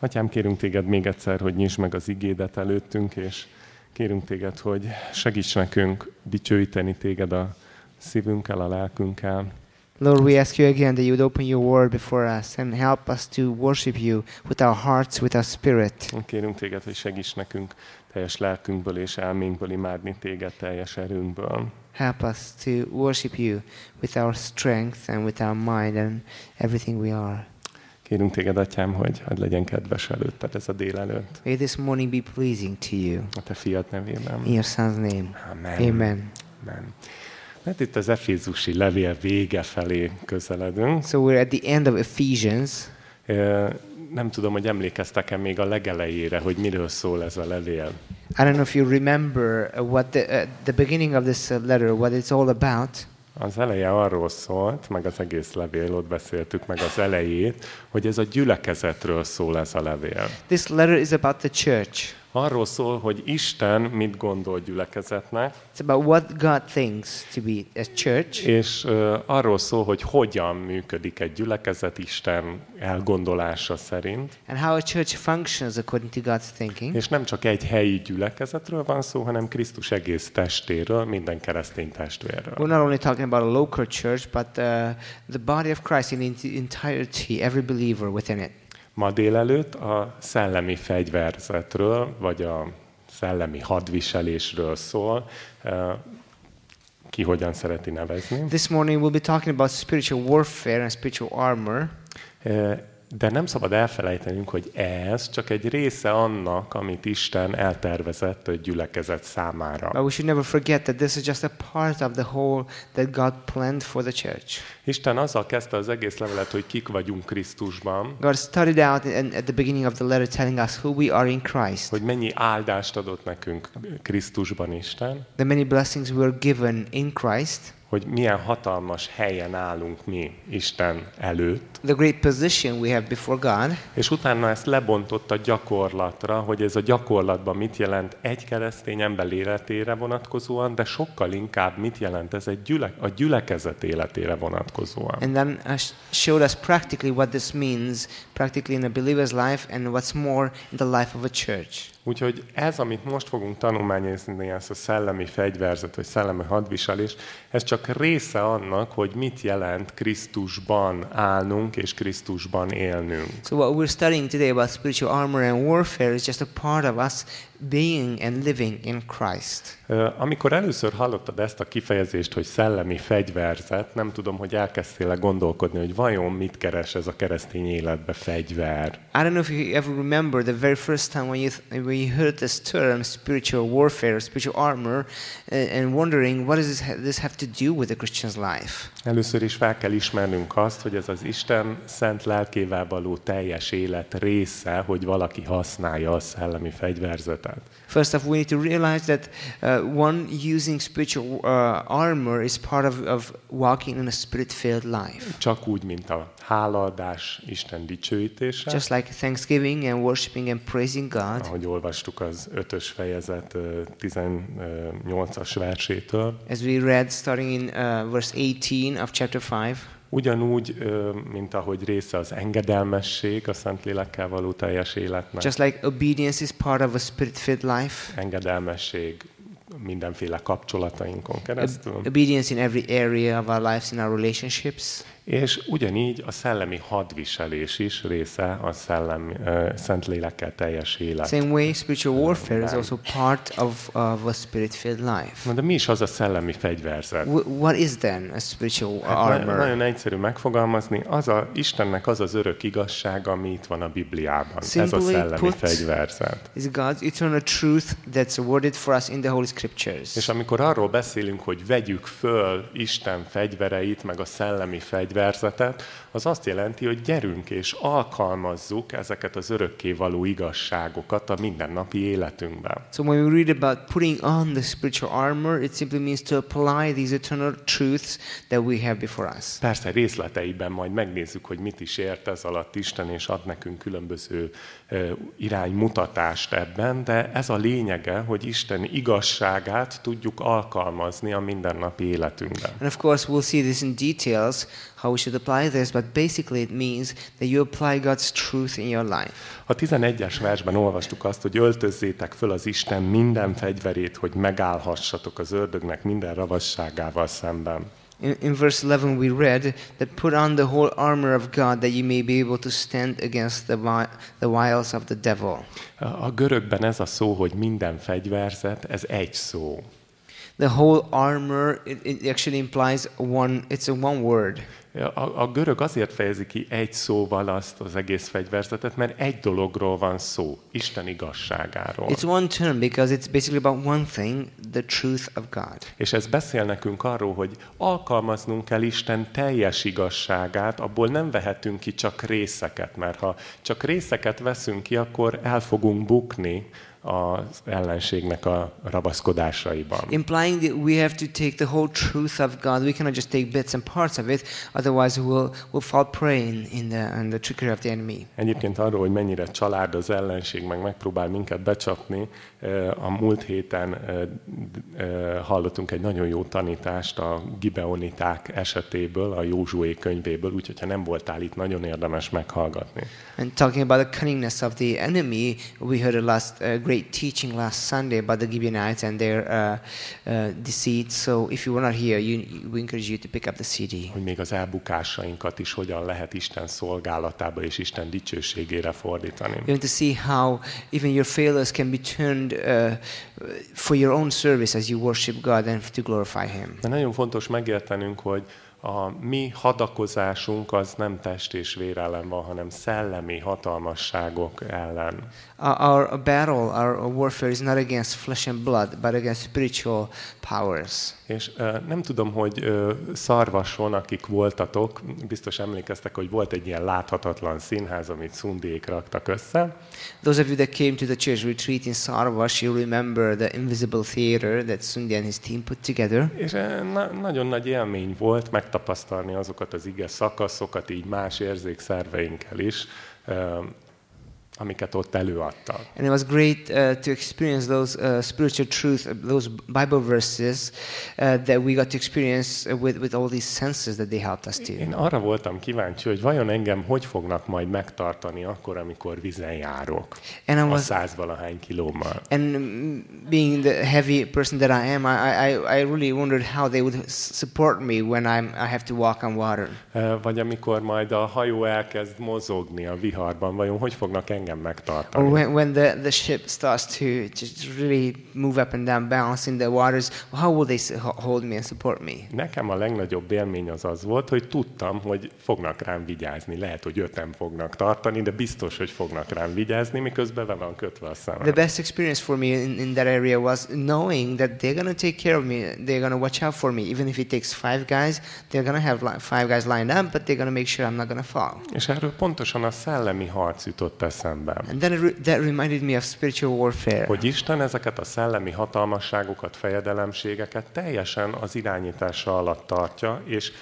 Atyám, kérünk téged még egyszer, hogy nyisd meg az igédet előttünk, és kérünk téged, hogy segíts nekünk dicsőíteni téged a szívünkkel, a lelkünkkel. Lord, we ask you again that you would open your word before us and help us to worship you with our hearts, with our spirit. Kérünk téged, hogy segíts nekünk teljes lelkünkből és elménkből imádni téged teljes erőnkből. Help us to worship you with our strength and with our mind and everything we are. Kérünk téged, atyám, hogy hadd legyen kedves előtted ez a délelőtt. May this morning be pleasing to you. A te fiad nevében. In your son's name. Amen. Amen. Amen. Hát itt az Efézusi levél vége felé közeledünk. So we're at the end of Ephesians. Nem tudom, hogy emlékeztek-e még a legelejére, hogy miről szól ez a levél. I don't know if you remember what the, uh, the beginning of this letter, what it's all about. Az eleje arról szólt, meg az egész levél, ott beszéltük meg az elejét, hogy ez a gyülekezetről szól ez a levél. This letter is about the church. Arról szól, hogy Isten mit gondol gyülekezetnek, It's about what God thinks to be a church és uh, arról szól, hogy hogyan működik egy gyülekezet Isten elgondolása szerint. and how a church functions according to God's thinking. És nem csak egy helyi gyülekezetről van szó, hanem Krisztus egész testéről, minden keresztény testvérről. We're not only talking about a local church, but uh, the body of Christ in its entirety, every believer within it. Ma délelőtt a szellemi fegyverzetről, vagy a szellemi hadviselésről szól. Ki hogyan szereti nevezni. This morning we'll be talking about spiritual warfare and spiritual armor. De nem szabad elfelejtenünk, hogy ez csak egy része annak, amit Isten eltervezett a gyülekezet számára. But we should never forget that this is just a part of the whole that God planned for the church. Isten azzal kezdte az egész levelet, hogy kik vagyunk Krisztusban, God started out in, at the beginning of the letter telling us who we are in Christ, hogy mennyi áldást adott nekünk Krisztusban Isten, the many blessings we are given in Christ, hogy milyen hatalmas helyen állunk mi Isten előtt, the great position we have before God, és utána ezt lebontotta gyakorlatra, hogy ez a gyakorlatban mit jelent egy keresztény ember életére vonatkozóan, de sokkal inkább mit jelent ez egy gyüle, a gyülekezet életére vonatkozóan. and then sh- showed us practically what this means, practically in a believer's life, and what's more in the life of a church. Úgyhogy ez, amit most fogunk tanulmányozni, ez a szellemi fegyverzet, vagy szellemi hadviselés, ez csak része annak, hogy mit jelent Krisztusban állnunk és Krisztusban élnünk. So what we're studying today about spiritual armor and warfare is just a part of us being and living in Christ. Amikor először hallottad ezt a kifejezést, hogy szellemi fegyverzet, nem tudom, hogy elkezdtél-e gondolkodni, hogy vajon mit keres ez a keresztény életbe fegyver. I don't know if you ever remember the very first time when you, when you heard this term, spiritual warfare, spiritual armor, and, wondering what does this have to do with a Christian's life? Először is fel kell ismernünk azt, hogy ez az Isten szent lelkével való teljes élet része, hogy valaki használja a szellemi fegyverzetet. First off, we need to realize that uh, one using spiritual uh, armor is part of, of walking in a spirit-filled life. Csak úgy, mint a hálaadás, Isten dicsőítése, Just like thanksgiving and worshiping and praising God, ahogy olvastuk az ötös fejezet ö, 18-as versétől. as we read starting in uh, verse 18 of chapter 5. Ugyanúgy, mint ahogy része az engedelmesség a Szentlélekkel való teljes életnek. Just like obedience is part of a spirit-filled life, Engedelmesség mindenféle kapcsolatainkon keresztül. obedience in every area of our lives, in our relationships. És ugyanígy a szellemi hadviselés is része a szellem, uh, Szentlélekkel teljes élet. Same way, spiritual warfare is also part of, of a spirit-filled life. Na, de mi is az a szellemi fegyverzet? Wh- what is then a spiritual Hát armor? nagyon egyszerű megfogalmazni, az a, Istennek az az örök igazság, ami itt van a Bibliában. Ez a Simply szellemi put- fegyverzet. Is God's eternal truth that's worded for us in the Holy Scriptures. És amikor arról beszélünk, hogy vegyük föl Isten fegyvereit, meg a szellemi fegyverzetet, az azt jelenti, hogy gyerünk és alkalmazzuk ezeket az örökkévaló igazságokat a mindennapi életünkben. So when we read about putting on the spiritual armor, it simply means to apply these eternal truths that we have before us. Persze részleteiben majd megnézzük, hogy mit is ért ez alatt Isten, és ad nekünk különböző ö, iránymutatást ebben, de ez a lényege, hogy Isten igazságát tudjuk alkalmazni a mindennapi életünkben. And of course, we'll see this in details how we should apply this, but basically it means that you apply God's truth in your life. A 11-es versben olvastuk azt, hogy öltözzétek föl az Isten minden fegyverét, hogy megállhassatok az ördögnek minden ravasságával szemben. In, in verse 11, we read that put on the whole armor of God that you may be able to stand against the, the wiles of the devil. A görögben ez a szó, hogy minden fegyverzet, ez egy szó. The whole armor, it, it actually implies one, it's a one word. A, a görög azért fejezi ki egy szóval azt az egész fegyverzetet, mert egy dologról van szó, Isten igazságáról. It's one term because it's basically about one thing, the truth of God. És ez beszél nekünk arról, hogy alkalmaznunk kell Isten teljes igazságát, abból nem vehetünk ki csak részeket, mert ha csak részeket veszünk ki, akkor el fogunk bukni az ellenségnek a rabaszkodásaiban. Implying that we have to take the whole truth of God. We cannot just take bits and parts of it, otherwise we'll, we'll fall prey in, in, the, in the trickery of the enemy. Egyébként arról, hogy mennyire család az ellenség, meg megpróbál minket becsapni, eh, a múlt héten eh, eh, hallottunk egy nagyon jó tanítást a gibeoniták esetéből, a Józsué könyvéből, úgyhogy ha nem voltál itt, nagyon érdemes meghallgatni. And talking about the cunningness of the enemy, we heard a last uh, great teaching last Sunday about the Gibeonites and their uh, uh, deceit. So if you were not here, you, we encourage you to pick up the CD. Hogy még az elbukásainkat is hogyan lehet Isten szolgálatába és Isten dicsőségére fordítani. You're going to see how even your failures can be turned uh, for your own service as you worship God and to glorify Him. De nagyon fontos megértenünk, hogy a mi hadakozásunk az nem test és vér ellen van, hanem szellemi hatalmasságok ellen. Our, battle, our warfare is not against flesh and blood, but against spiritual powers. És ö, nem tudom, hogy ö, Szarvason, akik voltatok, biztos emlékeztek, hogy volt egy ilyen láthatatlan színház, amit szundék raktak össze, Those of you that came to the church retreat in Sarvas, you remember the invisible theater that Sundi and his team put together. és ö, na, nagyon nagy élmény volt megtapasztalni azokat az ige szakaszokat, így más érzékszerveinkkel is, amiket ott előadtak. And it was great uh, to experience those uh, spiritual truth, uh, those Bible verses uh, that we got to experience uh, with, with all these senses that they helped us to. Én arra voltam kíváncsi, hogy vajon engem hogy fognak majd megtartani akkor, amikor vizen járok. And I A was, százvalahány kilómmal. and mm, being the heavy person that I am, I, I, I really wondered how they would support me when I'm, I have to walk on water. Ö, Vagy amikor majd a hajó elkezd mozogni a viharban, vajon hogy fognak engem Or megtartani? when, when the, the ship starts to just really move up and down, bounce in the waters, how will they hold me and support me? Nekem a legnagyobb élmény az az volt, hogy tudtam, hogy fognak rám vigyázni. Lehet, hogy öten fognak tartani, de biztos, hogy fognak rám vigyázni, miközben be van kötve a The szemem. best experience for me in, in that area was knowing that they're to take care of me. They're to watch out for me. Even if it takes five guys, they're to have five guys lined up, but they're to make sure I'm not to fall. És erről pontosan a szellemi harc jutott eszembe. And then re- that reminded me of spiritual warfare. Hogy Isten ezeket a szellemi hatalmasságokat, fejedelemségeket teljesen az irányítása alatt tartja, és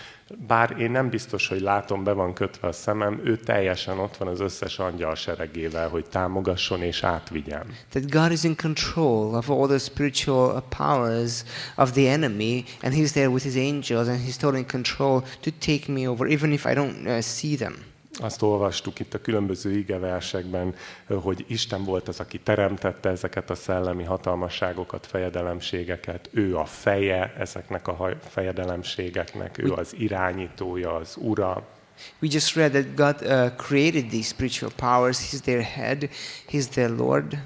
bár én nem biztos, hogy látom, be van kötve a szemem, ő teljesen ott van az összes angyal seregével, hogy támogasson és átvigyen. That God is in control of all the spiritual powers of the enemy, and He's there with His angels, and He's totally in control to take me over, even if I don't uh, see them. Azt olvastuk itt a különböző igeversekben, hogy Isten volt az, aki teremtette ezeket a szellemi hatalmasságokat, fejedelemségeket. Ő a feje ezeknek a fejedelemségeknek, ő az irányítója, az ura. We just read that God uh, created these spiritual powers. He's their head, He's their Lord.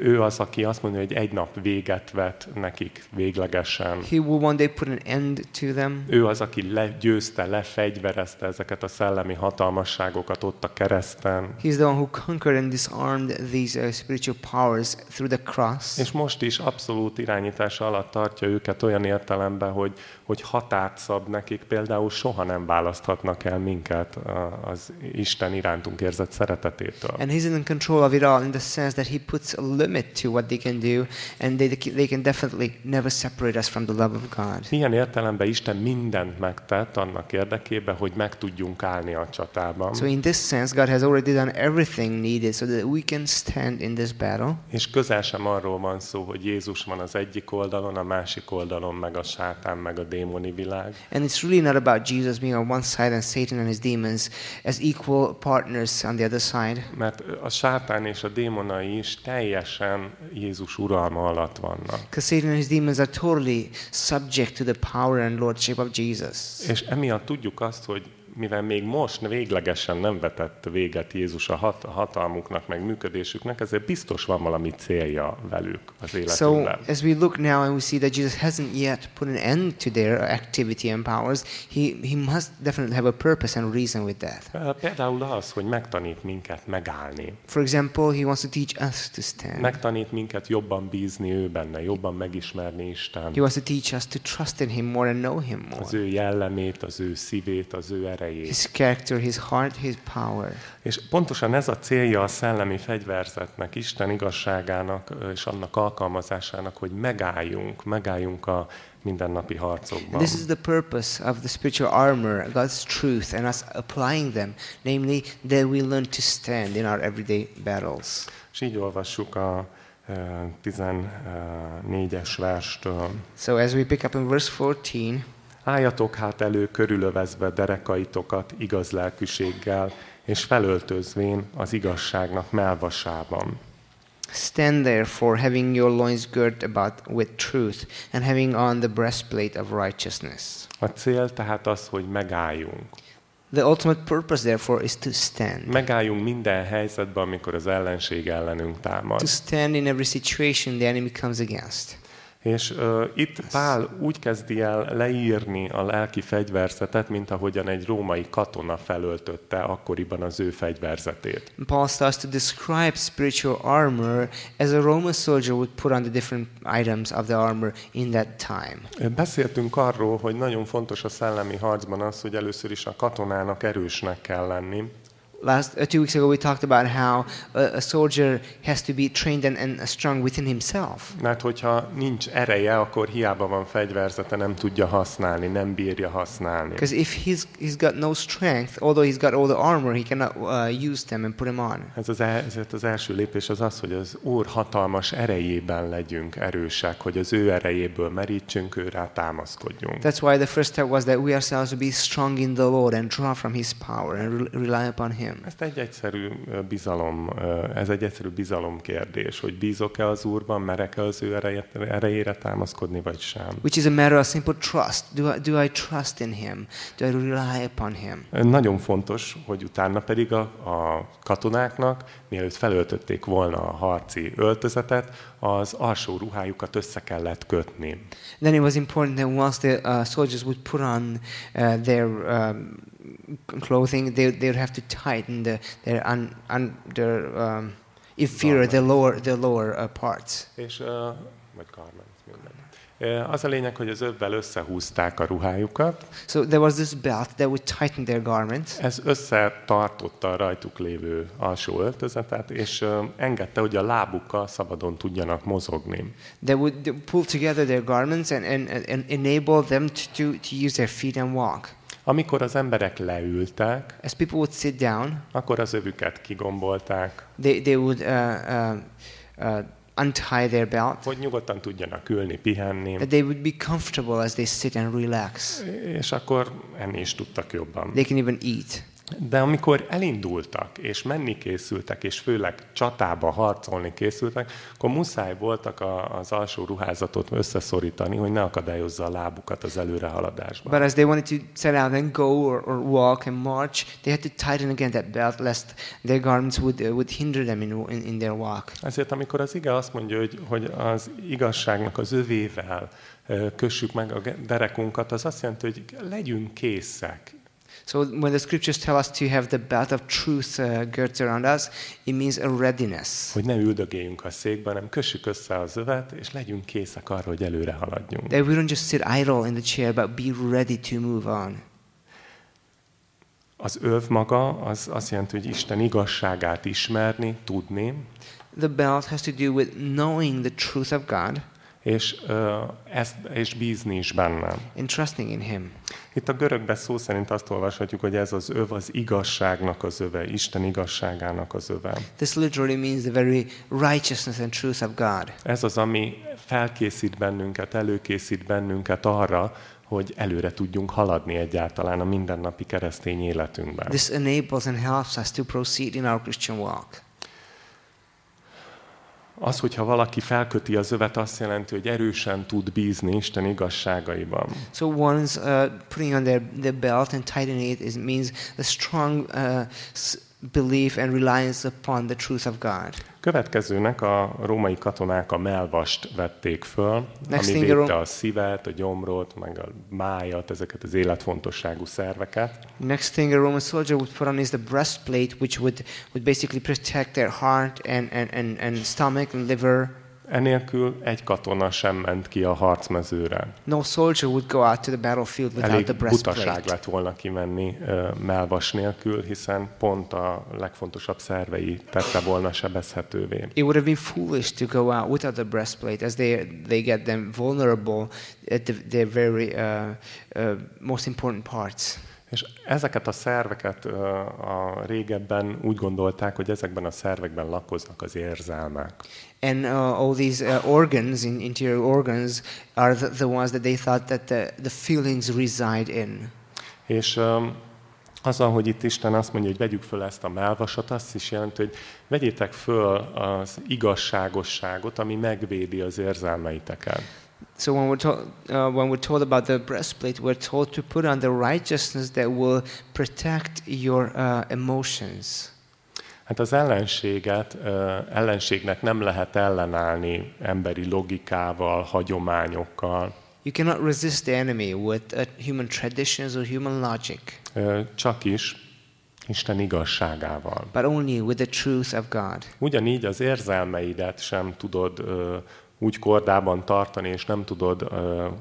Ő az, aki azt mondja, hogy egy nap véget vet nekik véglegesen. He will one day put an end to them. Ő az, aki legyőzte, lefegyverezte ezeket a szellemi hatalmasságokat ott a kereszten. He's the one who conquered and disarmed these uh, spiritual powers through the cross. És most is abszolút irányítása alatt tartja őket olyan értelemben, hogy, hogy határt szab nekik, például soha nem választhatnak el minket a- az Isten irántunk érzett szeretetétől. And He's in control of it all in the sense that He puts a limit to what they can do, and they, they can definitely never separate us from the love of God. Milyen értelemben Isten mindent megtett annak érdekében, hogy meg tudjunk állni a csatában. So in this sense, God has already done everything needed so that we can stand in this battle. És közel sem arról van szó, hogy Jézus van az egyik oldalon, a másik oldalon meg a sátán, meg a démoni világ. And it's really not about Jesus being on one side and Satan and his demons as equal partners on the other side. Mert a sátán és a démonai is teljesen Jézus uralma alatt vannak. Because Satan and his demons are totally subject to the power and lordship of Jesus. És emiatt tudjuk azt, hogy mivel még most véglegesen nem vetett véget Jézus a hat, hatalmuknak, meg működésüknek, ezért biztos van valami célja velük az So életükben. as we look now and we see that Jesus hasn't yet put an end to their activity and powers, he, he must definitely have a purpose and reason with that. Például az, hogy megtanít minket megállni. For example, he wants to teach us to stand. Megtanít minket jobban bízni ő benne, jobban megismerni Isten. He wants to teach us to trust in him more and know him Az more. ő jellemét, az ő szívét, az ő erejét. His character, his heart, his power. És pontosan ez a célja a szellemi fegyverzetnek, Isten igazságának és annak alkalmazásának, hogy megálljunk, megálljunk a mindennapi harcokban. This is the purpose of the spiritual armor, God's truth, and us applying them, namely that we learn to stand in our everyday battles. És így olvassuk a ö, 14-es verstől. So as we pick up in verse 14, Álljatok hát elő körülövezve derekaitokat igaz lelkűséggel, és felöltözvén az igazságnak melvasában. stand therefore, having your loins girt about with truth, and having on the breastplate of righteousness. A cél tehát az, hogy megálljunk. The ultimate purpose, therefore, is to stand. Megálljunk minden helyzetben, amikor az ellenség ellenünk támad. To stand in every situation the enemy comes against. És uh, itt Pál úgy kezdi el leírni a lelki fegyverzetet, mint ahogyan egy római katona felöltötte akkoriban az ő fegyverzetét. Paul starts to describe spiritual armor as a Roman soldier would put on the different items of the armor in that time. Beszéltünk arról, hogy nagyon fontos a szellemi harcban az, hogy először is a katonának erősnek kell lenni, Last uh, two weeks ago, we talked about how a, a soldier has to be trained and, and strong within himself. mert hogyha nincs ereje, akkor hiába van fegyverzete, nem tudja használni, nem bírja használni. Because if he's, he's got no strength, although he's got all the armor, he cannot uh, use them and put them on. Ez az, el- ezért az első lépés az az, hogy az Úr hatalmas erejében legyünk erősek, hogy az ő erejéből merítsünk, ő rá támaszkodjunk. That's why the first step was that we ourselves be strong in the Lord and draw from His power and re- rely upon Him. Ezt egy egyszerű bizalom, ez egy egyszerű bizalom kérdés, hogy bízok-e az Úrban, merek-e az ő erejére támaszkodni, vagy sem. Which is a matter of simple trust. Do I, do I trust in Him? Do I rely upon Him? Nagyon fontos, hogy utána pedig a, a katonáknak, mielőtt felöltötték volna a harci öltözetet, az alsó ruhájukat össze kellett kötni. Then it was important that once the uh, soldiers would put on uh, their um, clothing, they, they would have to tighten the, their, un, un, their um, inferior, the lower, the lower uh, parts. És, ö, vagy garments, minden. Ö, Az a lényeg, hogy az övvel összehúzták a ruhájukat, So there was this belt that would tighten their garments. ez összetartotta a rajtuk lévő alsó öltözetet, és ö, engedte, hogy a lábukkal szabadon tudjanak mozogni. They would pull together their garments and, and, and enable them to, to use their feet and walk. Amikor az emberek leültek, As people would sit down, akkor az övüket kigombolták, they, they would uh, uh, uh, untie their belt, hogy nyugodtan tudjanak ülni, pihenni, that they would be comfortable as they sit and relax. és akkor enni is tudtak jobban. They can even eat. De amikor elindultak, és menni készültek, és főleg csatába harcolni készültek, akkor muszáj voltak a, az alsó ruházatot összeszorítani, hogy ne akadályozza a lábukat az előrehaladásban. But as they wanted to set out and go or, or walk and march, they had to tighten again that belt lest their garments would, uh, would hinder them in, in, in their walk. Ezért amikor az ige azt mondja, hogy, hogy az igazságnak az övével kössük meg a derekunkat, az azt jelenti, hogy legyünk készek. So when the scriptures tell us to have the belt of truth uh, girt around us, it means a readiness. Hogy ne üldögéljünk a székben, hanem kössük össze az övet, és legyünk készek arra, hogy előre haladjunk. That we don't just sit idle in the chair, but be ready to move on. Az öv maga az azt jelenti, hogy Isten igazságát ismerni, tudni, The belt has to do with knowing the truth of God és, ezt, és bízni is benne. and trusting in Him. Itt a görögben szó szerint azt olvashatjuk, hogy ez az öv az igazságnak az öve, Isten igazságának az öve. This literally means the very righteousness and truth of God. Ez az, ami felkészít bennünket, előkészít bennünket arra, hogy előre tudjunk haladni egyáltalán a mindennapi keresztény életünkben. This enables and helps us to proceed in our Christian walk. Az, hogyha valaki felköti az övet, azt jelenti, hogy erősen tud bízni Isten igazságaiban. So one's uh, putting on their, their belt and tightening it is, means a strong uh, belief and reliance upon the truth of God. Következőnek a római katonák a melvast vették föl, Next ami védte a szívet, a gyomrot, meg a májat, ezeket az életfontosságú szerveket. Next thing a Roman soldier would put on is the breastplate, which would, would basically protect their heart and, and, and, and stomach and liver. Enélkül egy katona sem ment ki a harcmezőre. No soldier would go out to the battlefield without Elég the butaság breastplate. lett volna kimenni ö, melvas nélkül, hiszen pont a legfontosabb szervei tette volna sebezhetővé. It would have been foolish to go out without the breastplate, as they they get them vulnerable at the, their very uh, uh, most important parts. És ezeket a szerveket a régebben úgy gondolták, hogy ezekben a szervekben lakoznak az érzelmek. And uh, all these uh, organs, in, interior organs, are the, the ones that they thought that the, the feelings reside in. És öm, azzal, hogy itt Isten azt mondja, hogy vegyük föl ezt a melvasat, azt is jelenti, hogy vegyétek föl az igazságosságot, ami megvédi az érzelmeiteket. So when we're, to- uh, when we're told about the breastplate, we're told to put on the righteousness that will protect your uh, emotions. Hát az ellenséget, ellenségnek nem lehet ellenállni emberi logikával, hagyományokkal, You cannot resist the enemy with human traditions or human logic, csak is Isten igazságával. but only with the truth of God. Ugyanígy az érzelmeidet sem tudod úgy kordában tartani, és nem tudod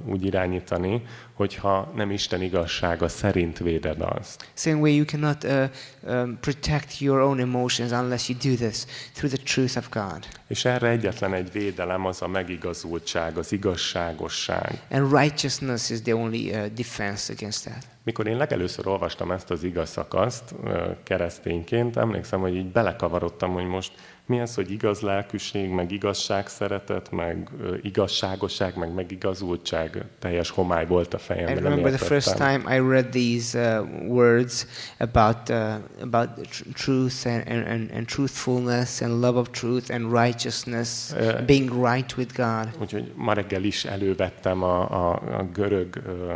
úgy irányítani, hogyha nem Isten igazsága szerint véded azt. Same way, you cannot uh, um, protect your own emotions unless you do this through the truth of God. És erre egyetlen egy védelem az a megigazultság, az igazságosság. And righteousness is the only uh, defense against that. Mikor én legelőször olvastam ezt az igaz szakaszt ö, keresztényként, emlékszem, hogy így belekavarodtam, hogy most mi az, hogy igaz lelkűség, meg igazság szeretet, meg ö, igazságosság, meg megigazultság. Teljes homály volt a I remember the first értettem. time I read these uh, words about uh, about tr- truth and, and, and, truthfulness and love of truth and righteousness, Uh, being right with God. Úgyhogy ma reggel is elővettem a, a, a görög ö,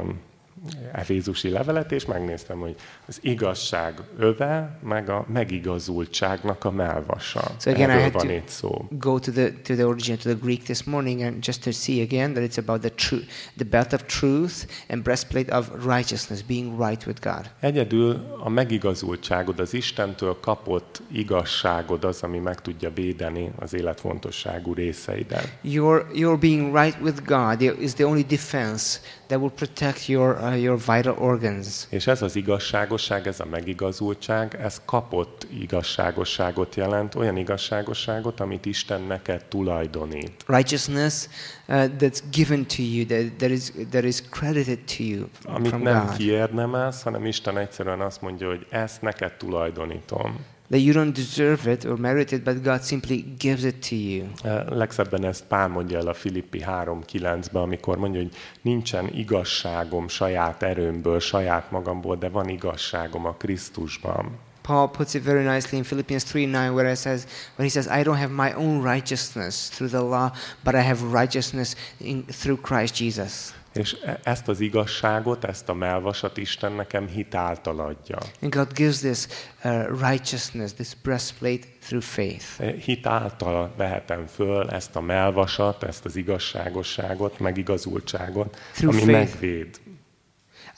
efézusi levelet, és megnéztem, hogy az igazság öve, meg a megigazultságnak a melvasa. So again, I Erről had van to- itt szó. Go to the to the origin to the Greek this morning and just to see again that it's about the truth, the belt of truth and breastplate of righteousness, being right with God. Egyedül a megigazultságod, az Istentől kapott igazságod az, ami meg tudja védeni az életfontosságú részeidet. Your your being right with God is the only defense that will protect your uh, your vital organs. És ez az igazságosság, ez a megigazultság, ez kapott igazságosságot jelent, olyan igazságosságot, amit Isten neked tulajdonít. righteousness uh, that's given to you, that, that, is, that is credited to you Amit from nem God. kiérdemelsz, hanem Isten egyszerűen azt mondja, hogy ezt neked tulajdonítom. That you don't deserve it or merit it, but God simply gives it to you. Legszebben ezt Pál mondja el a Filippi 3.9-ben, amikor mondja, hogy nincsen igazságom saját erőmből, saját magamból, de van igazságom a Krisztusban. Paul puts it very nicely in Philippians 3 9, where, it says, where he says, I don't have my own righteousness through the law, but I have righteousness in, through Christ Jesus. És e- ezt az igazságot, ezt a melvasat Isten nekem hitáltal adja. And God gives this uh, righteousness, this breastplate through faith. E, Hitáltal vehetem föl ezt a melvasat, ezt az igazságosságot, megigazultságot, Through ami faith. megvéd.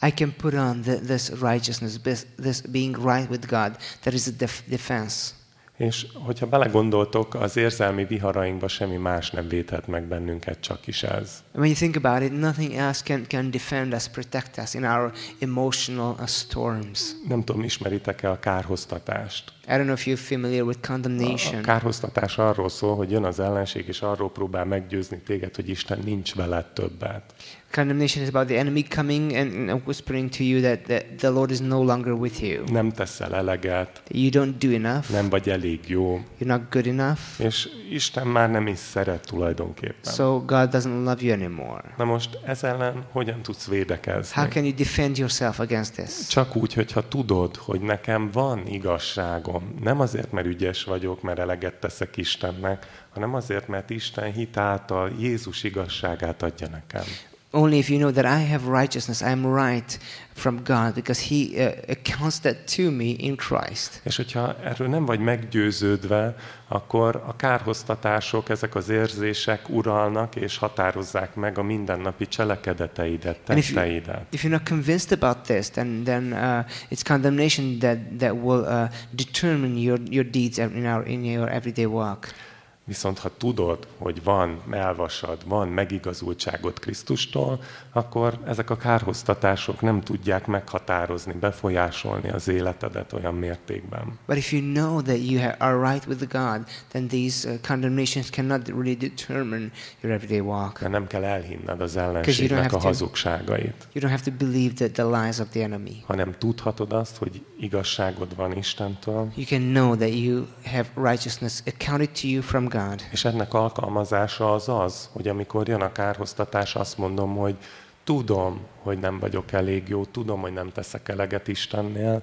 I can put on the, this righteousness, this, this being right with God, that is a def- defense. És hogyha belegondoltok, az érzelmi viharainkba semmi más nem védhet meg bennünket, csak is ez. And when you think about it, nothing else can, can defend us, protect us in our emotional uh, storms. Nem tudom, ismeritek-e a kárhoztatást? I don't know if you're familiar with A condemnation. kárhoztatás arról szól, hogy jön az ellenség, és arról próbál meggyőzni téged, hogy Isten nincs veled többet. Condemnation is about the enemy coming and and whispering to you that, that the Lord is no longer with you. Nem teszel eleget, You don't do enough. nem vagy elég jó, You're not good enough. és Isten már nem is szeret tulajdonképpen. So God doesn't love you anymore. Na most ez ellen hogyan tudsz How védekezni? can you defend yourself against this? Csak úgy, hogyha tudod, hogy nekem van igazságom. Nem azért, mert ügyes vagyok, mert eleget teszek Istennek, hanem azért, mert Isten hitáltal Jézus igazságát adja nekem. Only if you know that I have righteousness, I am right from God because He uh, accounts that to me in Christ. És hogyha erről nem vagy meggyőződve, akkor a kárhoztatások, ezek az érzések uralnak és határozzák meg a mindennapi cselekedeteidet, And if you, if you're not convinced about this, then then uh, it's condemnation that that will uh, determine your your deeds in our in your everyday walk. Viszont ha tudod, hogy van melvasad, van megigazultságot Krisztustól, akkor ezek a kárhoztatások nem tudják meghatározni, befolyásolni az életedet olyan mértékben. But if you know that you are right with God, then these uh, condemnations cannot really determine your everyday walk. Mert nem kell elhinned az ellenségnek a hazugságait, You don't have to believe that the lies of the enemy. hanem tudhatod azt, hogy igazságod van Istentől, You can know that you have righteousness accounted to you from God. és ennek alkalmazása az az, hogy amikor jön a kárhoztatás, azt mondom, hogy tudom, hogy nem vagyok elég jó, tudom, hogy nem teszek eleget Istennél,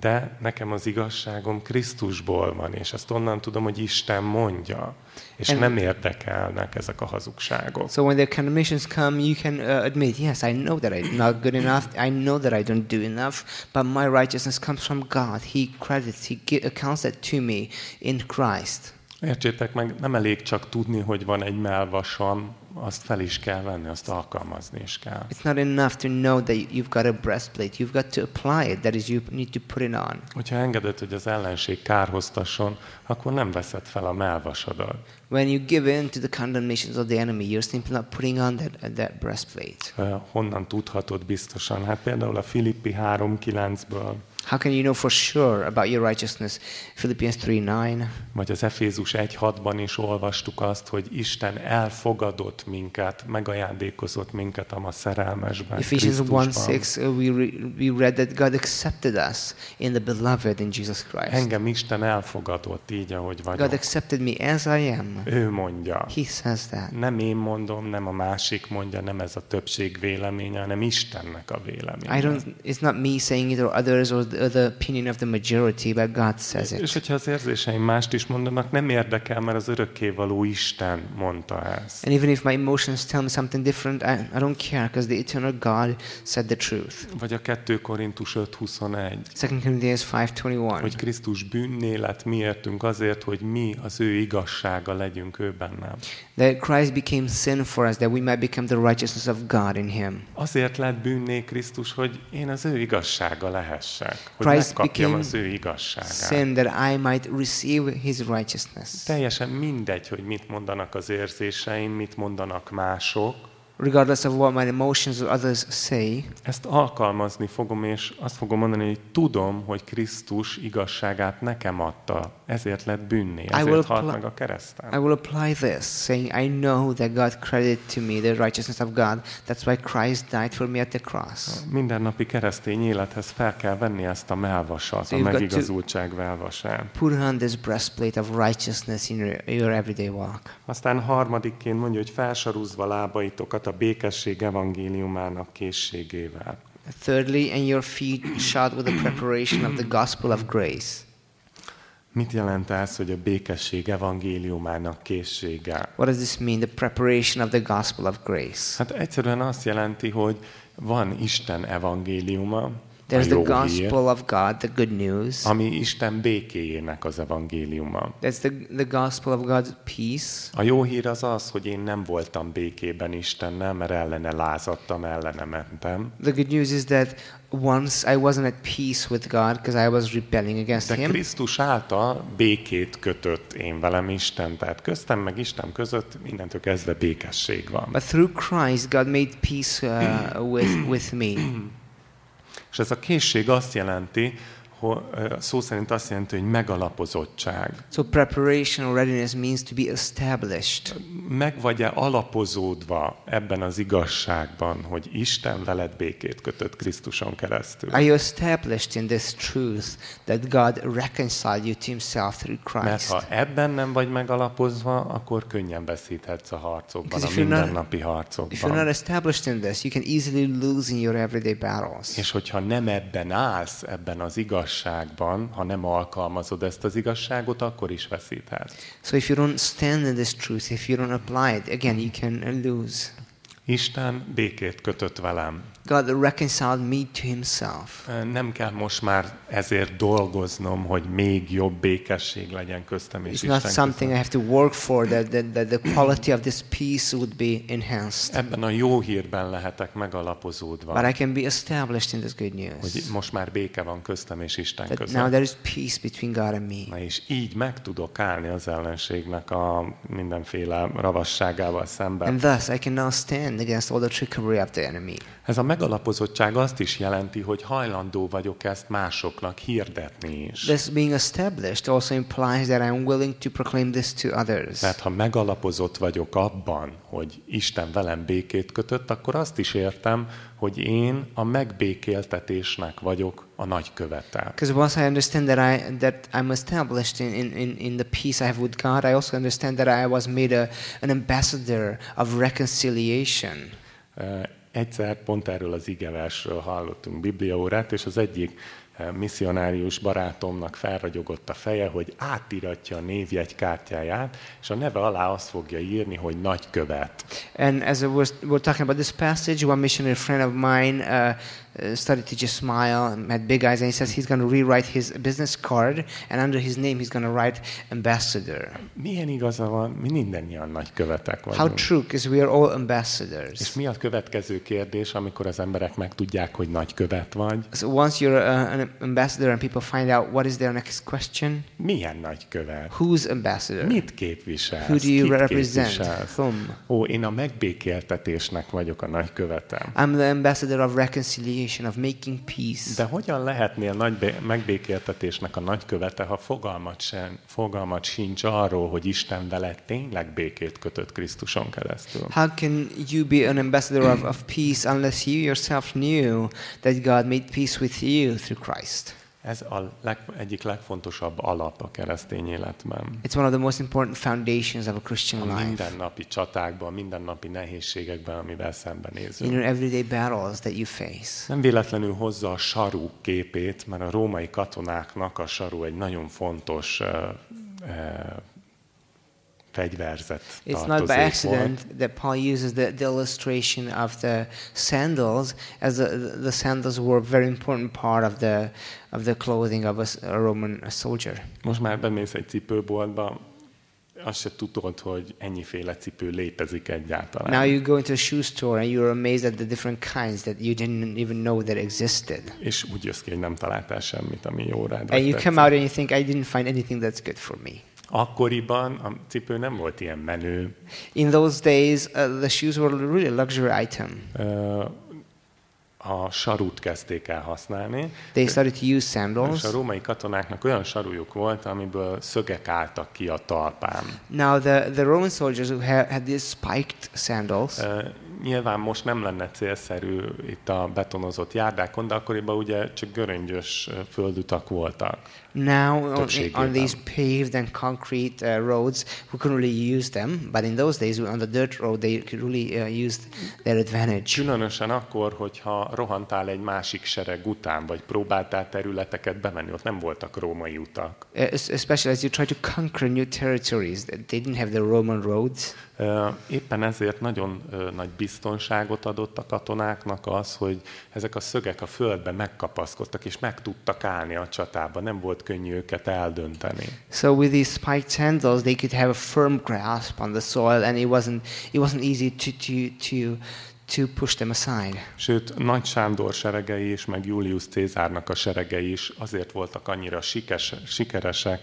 de nekem az igazságom Krisztusból van, és ezt onnan tudom, hogy Isten mondja, és And- nem érdekelnek ezek a hazugságok. So when the condemnations come, you can uh, admit, yes, I know that I'm not good enough. I know that I don't do enough, but my righteousness comes from God. He credits, He accounts that to me in Christ. Értsétek meg, nem elég csak tudni, hogy van egy melvasam, azt fel is kell venni, azt alkalmazni is kell. It's not enough to know that you've got a breastplate. You've got to apply it. That is, you need to put it on. Hogyha engeded, hogy az ellenség kárhoztasson, akkor nem veszed fel a melvasadat. When you give in to the condemnations of the enemy, you're simply not putting on that, that breastplate. Honnan tudhatod biztosan? Hát például a Filippi 3.9-ből, How can you know for sure about your righteousness? Philippians 3 9. vagy az Efézus 1.6-ban is olvastuk azt, hogy Isten elfogadott minket, megajándékozott minket a ma szerelmesben, Ephesians 1 Krisztusban. 6, uh, we, we read that God accepted us in the beloved in Jesus Christ. Engem Isten elfogadott így, ahogy God vagyok. accepted me as I am. Ő mondja. He says that. Nem én mondom, nem a másik mondja, nem ez a többség véleménye, hanem Istennek a véleménye. I don't. It's not me saying it or others or the, or the opinion of the majority, but God says És it. hogyha az érzéseim mást is mondanak, nem érdekel, mert az örökkévaló Isten mondta ezt. And even if my emotions tell me something different, I, I don't care because the eternal God said the truth. Vagy a 2 Korintus 5.21, 2 Corinthians 5:21. hogy Krisztus bűnné lett miértünk azért, hogy mi az ő igazsága legyünk ő bennem. That Christ became sin for us, that we might become the righteousness of God in Him. Azért lett bűnné Krisztus, hogy én az ő igazsága lehessek, hogy Christ megkapjam az ő igazságát. Sin that I might receive His righteousness. Teljesen mindegy, hogy mit mondanak az érzéseim, mit mondanak mások, Regardless of what my emotions or others say, Ezt alkalmazni fogom, és azt fogom mondani, hogy tudom, hogy Krisztus igazságát nekem adta, ezért lett bűnné, ezért halt meg a kereszten. I will apply this, saying, I know that God credited to me the righteousness of God. That's why Christ died for me at the cross. Mindennapi keresztény élethez fel kell venni ezt a melvasat, So a megigazultság melvasát. Put on this breastplate of righteousness in your, your everyday walk. Aztán harmadikként mondja, hogy felsarúzva lábaitokat a békesség evangéliumának készségével. Thirdly, and your feet shod with the preparation of the gospel of grace. Mit jelent ez, hogy a békesség evangéliumának készsége? What does this mean, the preparation of the gospel of grace? Hát egyszerűen azt jelenti, hogy van Isten evangéliuma, There's the gospel of God, the good news. ami Isten békéjének az evangéliuma. That's the, the gospel of God's peace. A jó hír az az, hogy én nem voltam békében Istennel, mert ellene lázadtam, ellene mentem, The good news is that once I wasn't at peace with God because I was rebelling against De Him. Krisztus által békét kötött én velem Isten, tehát köztem meg Isten között mindentől kezdve békesség van. But through Christ, God made peace uh, with, with me. És ez a készség azt jelenti, szó szerint azt jelenti, hogy megalapozottság. So preparation or readiness means to be established. Meg vagy-e alapozódva ebben az igazságban, hogy Isten veled békét kötött Krisztuson keresztül? Are you established in this truth that God reconciled you to Himself through Mert Christ? ha ebben nem vagy megalapozva, akkor könnyen veszíthetsz a harcokban, a you're not- mindennapi If you're not harcokban. established in this, you can easily lose in your everyday battles. És hogyha nem ebben állsz, ebben az igazságban, ha nem alkalmazod ezt az igazságot, akkor is veszíthetsz. So if you don't stand in this truth, if you don't apply it, again, you can lose. Isten békét kötött velem. God reconciled me to Himself. Nem kell most már ezért dolgoznom, hogy még jobb békesség legyen köztem és It's not Isten something I have to work for, that, that, that the quality of this peace would be enhanced. Ebben a jó hírben lehetek But megalapozódva, I can be established in this good hogy news. most már béke van köztem és Isten That now között. there is peace between God and me. Na és így meg tudok állni az ellenségnek a mindenféle ravasságával szemben. And thus I can now stand against all the trickery of the enemy. Ez a megalapozottság azt is jelenti, hogy hajlandó vagyok ezt másoknak hirdetni is. This being established also implies that I'm willing to proclaim this to others. Mert ha megalapozott vagyok abban, hogy Isten velem békét kötött, akkor azt is értem, hogy én a megbékéltetésnek vagyok a nagykövete. Because once I understand that I that I'm established in, in, in, in the peace I have with God, I also understand that I was made a, an ambassador of reconciliation. Egyszer pont erről az igeversről hallottunk bibliaórát, és az egyik misszionárius barátomnak felragyogott a feje, hogy átiratja a névjegykártyáját, és a neve alá azt fogja írni, hogy nagykövet. And as was, we're talking about this passage, one missionary friend of mine uh, uh, started to just smile, and had big eyes, and he says he's going to rewrite his business card, and under his name he's going to write ambassador. Milyen igaza van? Mi mindannyian nagykövetek How vagyunk. true, because we are all És ambassadors. mi a következő kérdés, amikor az emberek megtudják, hogy nagykövet vagy? So once you're uh, an ambassador and people find out what is their next question, Milyen nagykövet? who's ambassador? Mit képviselsz? Who do you Kit represent? képviselsz? Whom? Ó, én a megbékéltetésnek vagyok a nagykövetem. I'm the ambassador of reconciliation, of making peace. De hogyan lehetnél nagy megbékéltetésnek a nagykövete, ha fogalmat, sem, fogalmat sincs arról, hogy Isten veled tényleg békét kötött Krisztuson keresztül? How can you be an ambassador of, of peace unless you yourself knew that God made peace with you through Christ? Ez a leg, egyik legfontosabb alap a keresztény életben. It's one of the most important foundations of a A Christian life. mindennapi csatákban, mindennapi nehézségekben, amivel In szembenézünk. your everyday battles that you face. Nem véletlenül hozza a sarú képét, mert a római katonáknak a sarú egy nagyon fontos uh, uh, fegyverzet It's not by accident volt. that Paul uses the, the illustration of the sandals, as the, the sandals were a very important part of the, of the clothing of a Roman soldier. Most már bemész egy cipőboltba, azt se tudod, hogy ennyiféle cipő létezik egyáltalán. Now you go into a shoe store and you're amazed at the different kinds that you didn't even know that existed. És úgy jössz ki, hogy nem találtál semmit, ami jó rád. And you tetszik. come out and you think, I didn't find anything that's good for me. Akkoriban a cipő nem volt ilyen menő. In those days, uh, the shoes were really a luxury item. Ö, A sarút kezdték el használni, They started to use és sandals. a római katonáknak olyan sarújuk volt, amiből szögek álltak ki a talpán. Now, the, the Roman soldiers who had, had these spiked sandals, Ö, Nyilván most nem lenne célszerű itt a betonozott járdákon, de akkoriban ugye csak göröngyös ö, földutak voltak. Now on, these paved and concrete uh, roads, we couldn't really use them. But in those days, on the dirt road, they could really uh, use their advantage. Különösen akkor, hogyha rohantál egy másik sereg után, vagy próbáltál területeket bemenni, ott nem voltak római utak. Uh, es- especially as you try to conquer new territories, they didn't have the Roman roads. Ö, Éppen ezért nagyon ö, nagy biztonságot adott a katonáknak az, hogy ezek a szögek a földbe megkapaszkodtak, és meg tudtak állni a csatába. Nem volt könnyű őket eldönteni. So with these spiked sandals, they could have a firm grasp on the soil, and it wasn't it wasn't easy to to to to push them aside. Sőt, Nagy Sándor seregei is, meg Julius Cézárnak a seregei is azért voltak annyira sikes, sikeresek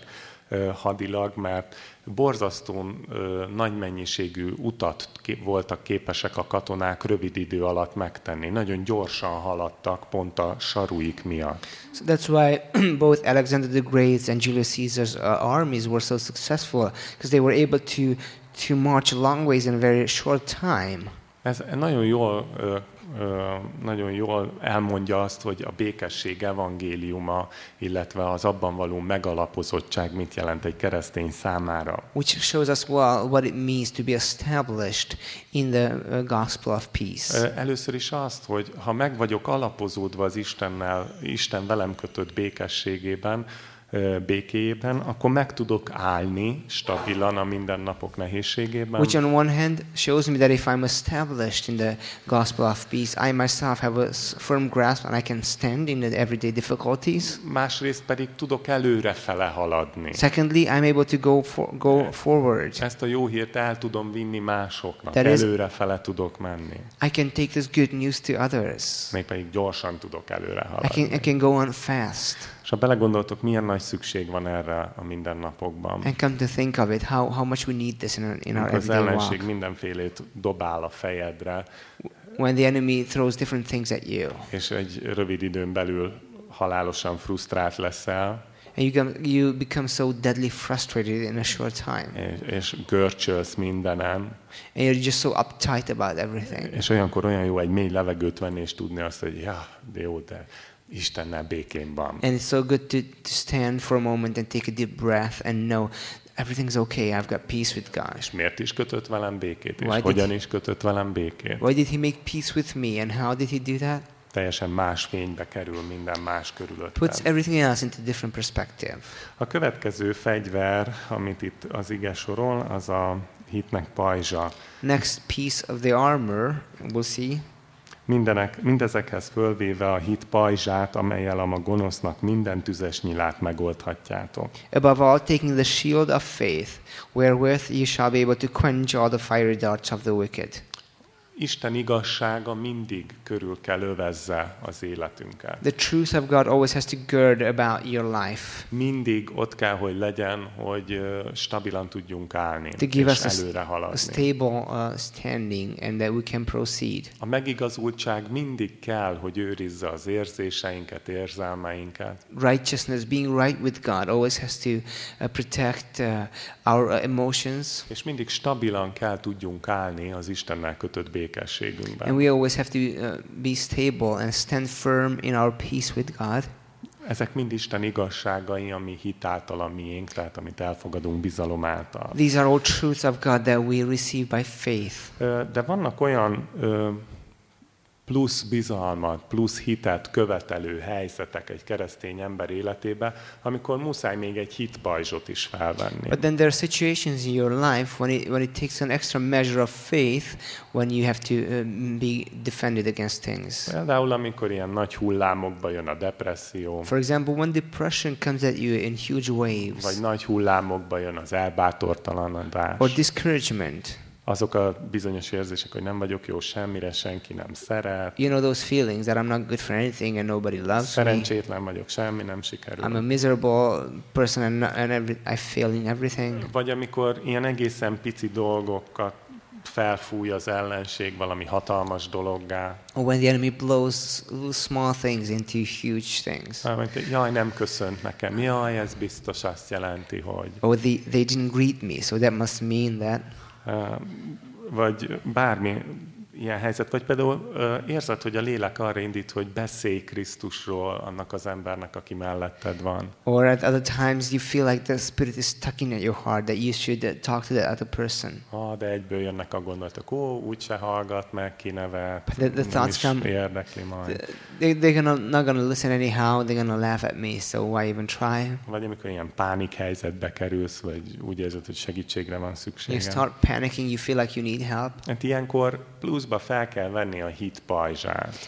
hadilag, mert borzasztón ö, nagy mennyiségű utat voltak képesek a katonák rövid idő alatt megtenni. Nagyon gyorsan haladtak pont a saruik miatt. So that's why both Alexander the Great and Julius Caesar's uh, armies were so successful because they were able to to march long ways in a very short time. Ez nagyon jól, nagyon jól elmondja azt, hogy a békesség evangéliuma, illetve az abban való megalapozottság mit jelent egy keresztény számára. Which shows us well what it means to be established in the uh, gospel of peace. Először is azt, hogy ha meg vagyok alapozódva az Istennel, Isten velem kötött békességében, békéjében, akkor meg tudok állni stabilan a mindennapok nehézségében. Which, on one hand, shows me that if I'm established in the gospel of peace, I myself have a firm grasp and I can stand in the everyday difficulties. Másrészt pedig tudok előre fele haladni. Secondly, I'm able to go for, go forward. Ezt a jó hírt el tudom vinni másoknak, That is- előre fele tudok menni. I can take this good news to others. Mégpedig gyorsan tudok előre I haladni. can, I can go on fast. Ha belegondoltok, milyen nagy szükség van erre a mindennapokban. And come to think of it, how, how much we need this in our, in our az ellenség mindenfélét dobál a fejedre, When the enemy throws different things at you, és egy rövid időn belül halálosan frusztrált leszel, and you, you become so deadly frustrated in a short time, és, és görcsölsz mindenen, and you're just so uptight about everything. és olyankor olyan jó egy mély levegőt venni, és tudni azt, hogy ja, de jó, de Istennel békén van. And it's so good to, to stand for a moment and take a deep breath and know everything's okay. I've got peace with God. És miért is kötött velem békét? És Why hogyan is kötött velem békét? Why did He make peace with me, and how did He do that? Teljesen más fénybe kerül minden más Puts körülöttem. everything else into different perspective. A következő fegyver, amit itt az ige sorol, az a hitnek pajzsa. Next piece of the armor we'll see Mindenek, mindezekhez fölvéve a hit pajzsát, amelyel a gonosznak minden tüzes nyilát megoldhatjátok. Above all, taking the shield of faith, wherewith you shall be able to quench all the fiery darts of the wicked. Isten igazsága mindig körül kell övezze az életünket. The truth of God always has to gird about your life Mindig ott kell, hogy legyen, hogy stabilan tudjunk állni, to give és us a, előre a haladni. stable uh, standing and that we can proceed. A megigazultság mindig kell, hogy őrizze az érzéseinket, érzelmeinket. Righteousness, being right with God, always has to uh, protect uh, our emotions. És mindig stabilan kell tudjunk állni az Istennel kötött And békességünkben. we always have to uh, be stable and stand firm in our peace with God. Ezek mind Isten igazságai, ami hit által a miénk, tehát amit elfogadunk bizalom által. These are all truths of God that we receive by faith. De vannak olyan plusz bizalmat, plusz hitet követelő helyzetek egy keresztény ember életébe, amikor muszáj még egy hitpajzsot is felvenni. But then there are situations in your life when it, when it takes an extra measure of faith when you have to uh, be defended against things. Például, amikor ilyen nagy hullámokba jön a depresszió, For example, when depression comes at you in huge waves, vagy nagy hullámokba jön az elbátortalanodás, or discouragement, azok a bizonyos érzések, hogy nem vagyok jó semmire, senki nem szeret, you know those feelings that I'm not good for anything and nobody loves me. szerencsétlen vagyok, semmi nem I'm a sikerül. miserable person and, and every, I fail in everything. Vagy amikor ilyen egészen pici dolgokat felfúj az ellenség valami hatalmas dologgá. Or when the enemy blows small things into huge things. Vagy, jaj, nem köszönt nekem. Jaj, ez biztos azt jelenti, hogy... Or they, they didn't greet me, so that must mean that. Vagy bármi ilyen helyzet. Vagy például érzed, hogy a lélek arra indít, hogy beszélj Krisztusról annak az embernek, aki melletted van. Or at other times you feel like the Spirit is tugging at your heart that you should uh, talk to that other person. Ah, de egyből jönnek a gondolatok, ó, úgyse hallgat meg, kinevet, The- the nem thoughts come- érdekli majd. They, they're gonna, not to listen anyhow. They're to laugh at me, so why even try? Vagy amikor ilyen pánik helyzetbe kerülsz, vagy úgy érzed, hogy segítségre van You szükséged. start panicking, you feel like you need help. Hát ilyenkor pluszba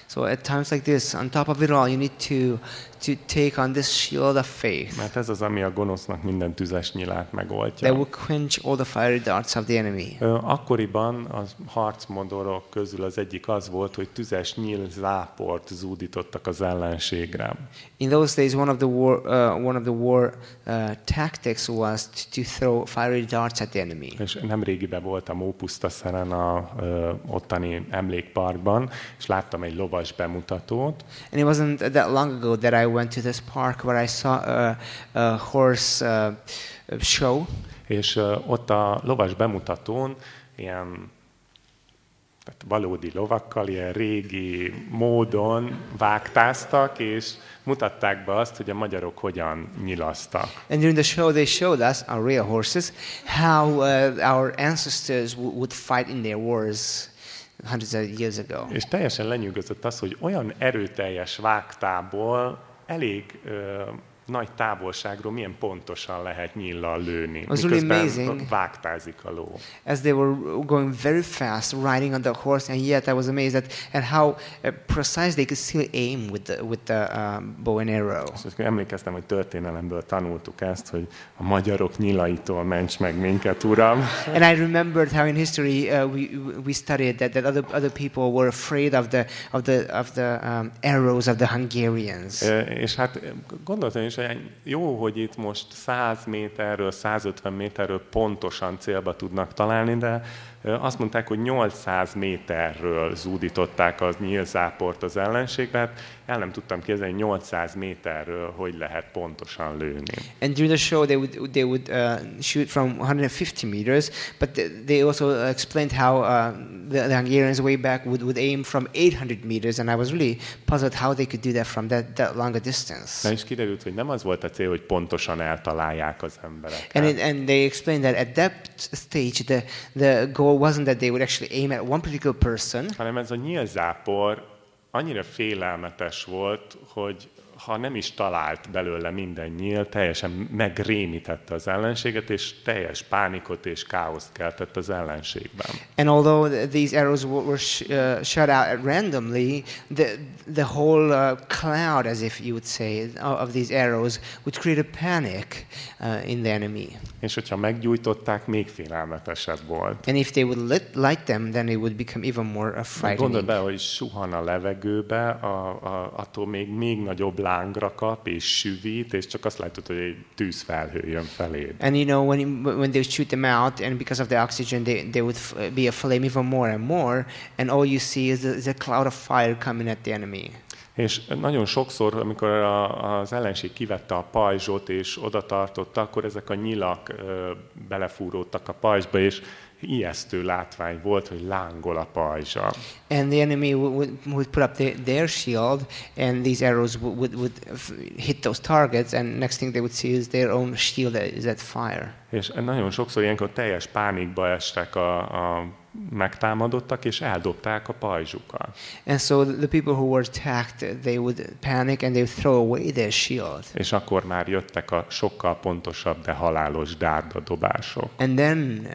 So at times like this, on top of it all, you need to to take on this shield of faith Mert ez az, ami a gonosznak minden tüzes nyilát that megoldja. will quench all the fiery darts of the enemy. Akkoriban a harcmodorok közül az egyik az volt, hogy tüzes nyíl záport zúdítottak az ellenségre. In those days, one of the war, uh, one of the war uh, tactics was to throw fiery darts at the enemy. És nemrégiben voltam Ópusztaszeren a ö, ottani emlékparkban, és láttam egy lovas bemutatót, And it wasn't that long ago that I went to this park where I saw a, a horse uh, show, és ö, ott a lovas bemutatón ilyen tehát valódi lovakkal, ilyen régi módon vágtáztak, és mutatták be azt, hogy a magyarok hogyan nyilasztak. and during the show they showed us, our real horses, how uh, our ancestors would fight in their wars hundreds of years ago. És teljesen lenyűgözött az, hogy olyan erőteljes vágtából elég nagy távolságról milyen pontosan lehet nyillal lőni. Was really miközben amazing. vágtázik a ló. As they were going very fast, riding on the horse, and yet I was amazed at, at how uh, precise they could still aim with the, with the um, bow and arrow. És emlékeztem, hogy történelemből tanultuk ezt, hogy a magyarok nyilaitól ments meg minket, Uram. And I remembered how in history uh, we, we studied that, that other, other people were afraid of the, of the, of the um, arrows of the Hungarians. Ö, És hát gondoltam hogy jó, hogy itt most 100 méterről, 150 méterről pontosan célba tudnak találni, de azt mondták, hogy 800 méterről zúdították az nyílzáport az ellenségbe, hát el nem tudtam képzelni, 800 méterről hogy lehet pontosan lőni. And during the show, they would they would uh, shoot from 150 meters, but th- they also explained how uh, the, the Hungarians way back would, would aim from 800 meters, and I was really puzzled how they could do that from that, that longer distance. Na és kiderült, hogy nem az volt a cél, hogy pontosan eltalálják az And, embereket. it, and they explained that at that stage, the, the goal wasn't that they would actually aim at one particular person, hanem ez a nyílzápor annyira félelmetes volt, hogy ha nem is talált belőle minden nyíl, teljesen megrémítette az ellenséget, és teljes pánikot és káoszt keltett az ellenségben. And although th- these arrows were, sh- uh, shot out randomly, the, the whole uh, cloud, as if you would say, of, these arrows would create a panic uh, in the enemy. És hogyha meggyújtották, még félelmetesebb volt. And if they would lit, light them, then it would become even more uh, frightening. be, hogy suhan a levegőbe, a, a, attól még, még nagyobb lángra kap, és süvít, és csak azt látod, hogy egy tűzfelhő jön feléd. And you know, when, you- when they would shoot them out, and because of the oxygen, they, they would be a flame even more and more, and all you see is a, is a cloud of fire coming at the enemy. És nagyon sokszor, amikor a, az ellenség kivette a pajzsot és oda tartotta, akkor ezek a nyilak ö, belefúródtak a pajzsba, és ijesztő látvány volt, hogy lángol a pajzsa. And the enemy would, would, put up their, their shield, and these arrows would, would, hit those targets, and next thing they would see is their own shield that is at fire. És nagyon sokszor ilyenkor teljes pánikba estek a, a megtámadottak, és eldobták a pajzsukat. And so the people who were attacked, they would panic and they would throw away their shield. És akkor már jöttek a sokkal pontosabb, de halálos dárdadobások. And then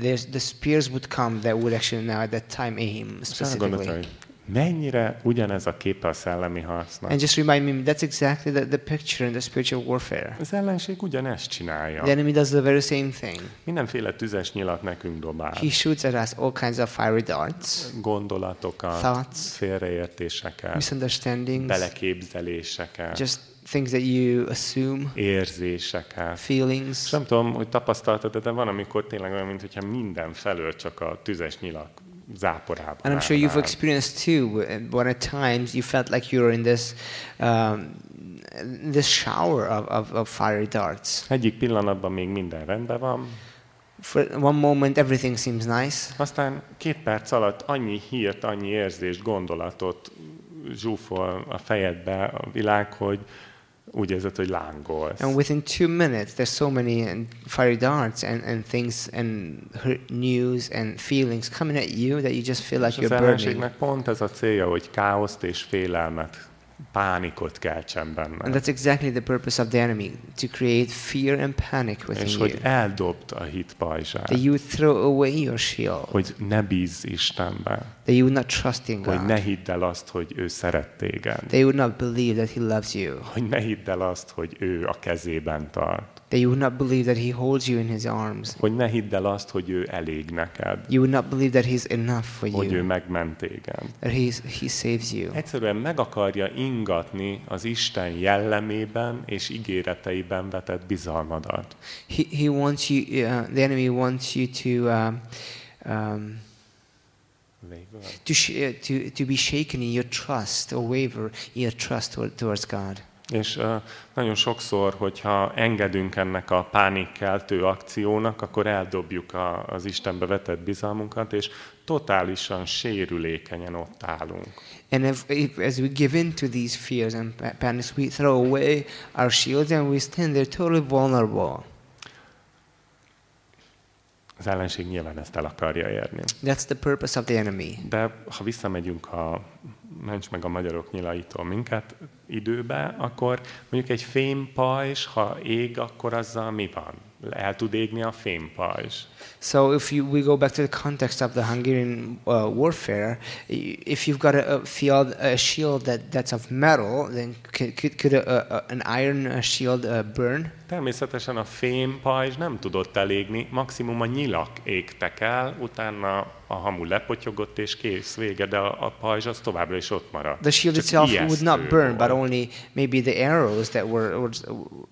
uh, the spears would come that would actually now at that time aim specifically. hogy mennyire ugyanez a képe a szellemi harcnak. And just remind me, that's exactly the, the picture in the spiritual warfare. Az ellenség ugyanezt csinálja. The enemy does the very same thing. Mindenféle tüzes nyilat nekünk dobál. He shoots at us all kinds of fiery darts, Gondolatokat, thoughts, félreértéseket, misunderstandings, beleképzeléseket, just things that you assume, érzéseket. feelings. És nem tudom, hogy tapasztaltad, de van, amikor tényleg olyan, mintha minden felől csak a tüzes nyilak záporában And I'm sure you've experienced too, when at times you felt like you were in this, um, this shower of, of, of fiery darts. Egyik pillanatban még minden rendben van, For one moment, everything seems nice. aztán két perc alatt annyi hírt, annyi érzést, gondolatot zsúfol a fejedbe a világ, hogy úgy érzed, hogy lángolsz. And within two minutes, there's so many uh, fiery darts and, and things and news and feelings coming at you that you just feel like És az you're burning. ellenségnek pont ez a célja, hogy káoszt és félelmet pánikot keltsen benne. And that's exactly the purpose of the enemy to create fear and panic És within hogy you. eldobd a hit pajzsát. That you throw away your shield. Hogy ne bízz Istenbe. That you would not trust in Hogy ne God. hidd el azt, hogy ő szeret téged. That you would not believe that He loves you. Hogy ne hidd el azt, hogy ő a kezében tart. That you would not believe that He holds you in His arms. Hogy ne hidd el azt, hogy ő elég neked. You would not believe that He's enough for Hogy ő you. megment téged. That he's, He saves you. Egyszerűen meg akarja ingatni az Isten jellemében és ígéreteiben vetett bizalmadat. He, he wants you, uh, the enemy wants you to, um, um, to, sh- uh, to, to be shaken in your trust or waver in your trust toward, towards God. És uh, nagyon sokszor, hogyha engedünk ennek a pánikkeltő akciónak, akkor eldobjuk a, az Istenbe vetett bizalmunkat, és totálisan sérülékenyen ott állunk. And if, if, as we give in to these fears and pa- panics, we throw away our shields and we stand there totally vulnerable. Az ellenség nyilván ezt el akarja érni. That's the purpose of the enemy. De ha visszamegyünk a ments meg a magyarok nyilaitól minket időbe, akkor mondjuk egy fémpajzs, ha ég, akkor azzal mi van? El tud égni a fémpajzs. So if you, we go back to the context of the Hungarian uh, warfare, if you've got a, a field, a shield that, that's of metal, then could, could, could a, a, an iron shield uh, burn? Természetesen a fémpajzs nem tudott elégni, maximum a nyilak égtek el, utána a hamu lepotyogott és kész, vége, de a, a pajzs az továbbra is ott maradt. The shield Csak itself would not burn, but only maybe the arrows that were, were,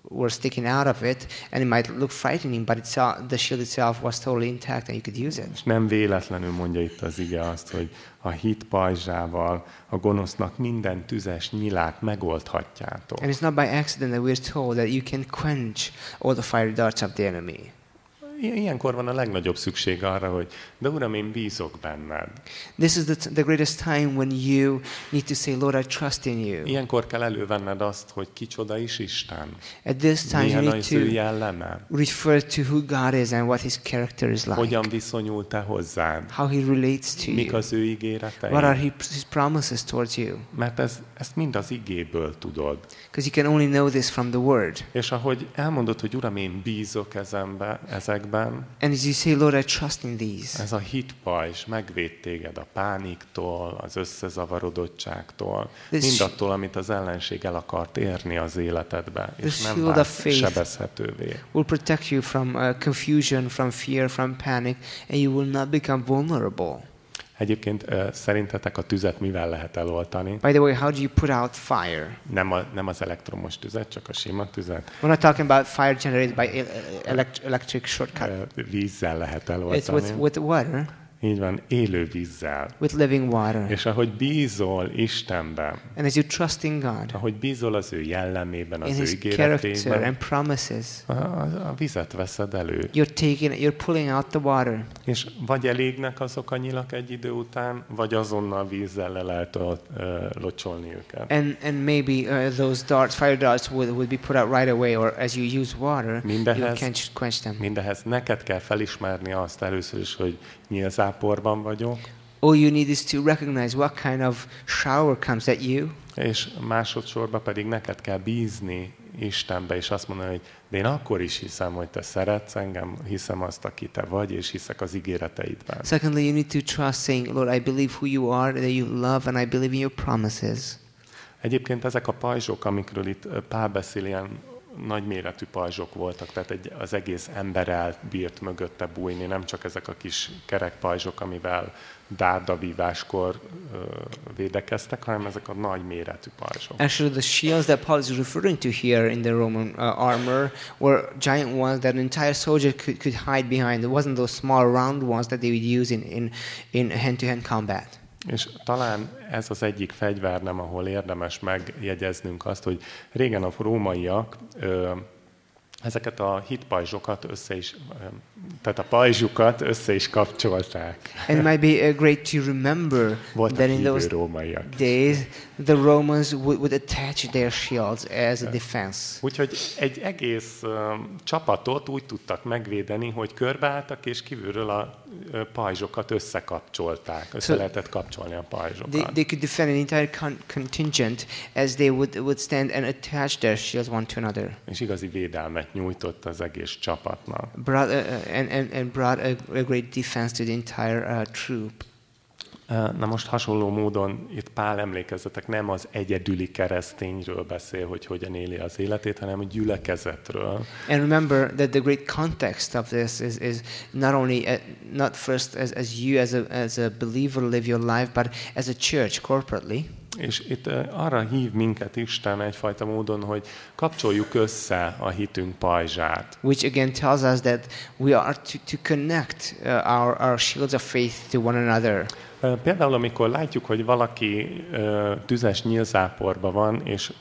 were sticking out of it, and it might look frightening, but it's, uh, the shield itself was totally intact and you could use it. És nem véletlenül mondja itt az ige azt, hogy a hit pajzsával a gonosznak minden tüzes nyilát megoldhatjátok. And it's not by accident that we're told that you can quench all the fiery darts of the enemy. Ilyenkor van a legnagyobb szükség arra, hogy de Uram, én bízok benned. This is the, the greatest time when you need to say, Lord, I trust in you. Ilyenkor kell elővenned azt, hogy kicsoda is Isten. At this time, you Milyen need az ő to jelleme. refer to who God is and what his character is like, Hogyan viszonyul te hozzád. how he relates to Mik you, az ő ígéretei. what are his promises towards you. Mert ez, ezt mind az igéből tudod. Because you can only know this from the word. És ahogy elmondod, hogy Uram, én bízok ezenbe, ezekben, And as you say, Lord, I trust in these, ez a hitpajzs megvéd téged a pániktól, az összezavarodottságtól, This mindattól, amit az ellenség el akart érni az életedbe, és nem vált sebezhetővé. will protect you from uh, confusion, from fear, from panic, and you will not become vulnerable. Egyébként szerintetek a tüzet mivel lehet eloltani? By the way, how do you put out fire? Nem, a, nem az elektromos tüzet, csak a sima tüzet. We're not talking about fire generated by el- elect- electric shortcut. Ö, Vízzel lehet It's eloltani. with, with water, Így van, élő vízzel. with living water. És ahogy bízol Istenben, And as you trust in God, ahogy bízol az ő jellemében, in az ő ígéretében, and promises, a, a, vizet veszed elő. you're taking, you're pulling out the water. És vagy elégnek azok a nyilak egy idő után, vagy azonnal vízzel le lehet ö, locsolni őket. And, and maybe uh, those darts, fire darts, would, would be put out right away, or as you use water, you Mindehhez, can't quench them. mindehhez neked kell felismerni azt először is, hogy nyílzáporban vagyok, All you need is to recognize what kind of shower comes at you, és másodszorban pedig neked kell bízni Istenbe, és azt mondani, hogy de én akkor is hiszem, hogy te szeretsz engem, hiszem azt, aki te vagy, és hiszek az ígéreteidben. Secondly, you need to trust, saying, Lord, I believe who you are, that you love, and I believe in your promises. Egyébként ezek a pajzsok, amikről itt Pál beszél, ilyen nagyméretű pajzsok voltak, tehát egy, az egész ember bírt mögötte bújni, nem csak ezek a kis kerek pajzsok, amivel dárdavíváskor védekeztek, hanem ezek a nagy méretű pajzsok. Actually, the shields that Paul is referring to here in the Roman uh, armor were giant ones that an entire soldier could, could hide behind. It wasn't those small round ones that they would use in, in, in hand-to-hand combat. És talán ez az egyik fegyvernem, ahol érdemes megjegyeznünk azt, hogy régen a rómaiak ö, ezeket a hitpajzsokat össze is, tehát a pajzsukat össze is kapcsolták. And it might be uh, great to remember Voltak that in those rómaiak. days the Romans would, would attach their shields as a defense. Úgyhogy egy egész um, csapatot úgy tudtak megvédeni, hogy körbeálltak, és kívülről a ö, pajzsokat összekapcsolták. Össze So- lehetett kapcsolni a They, pajzsokat. they could defend an entire con- contingent as they would, would stand and attach their shields one to another. És igazi védelmet nyújtott az egész csapatnak. Uh, uh, and, and, and brought a, a great defense to the entire uh, troop. Ö, Na most hasonló módon itt Pál emlékezzetek nem az egyedüli keresztényről beszél, hogy hogyan éli az életét, hanem a gyülekezetről. And remember that the great context of this is, is not only uh, not first as, as you as a, as a believer live your life, but as a church corporately. És itt ö, arra hív minket Isten egyfajta módon, hogy kapcsoljuk össze a hitünk pajzsát. which again tells us that we are to, to connect uh, our, our shields of faith to one another. Ö, Például, amikor látjuk, hogy valaki tüzes nyílzáporba van, és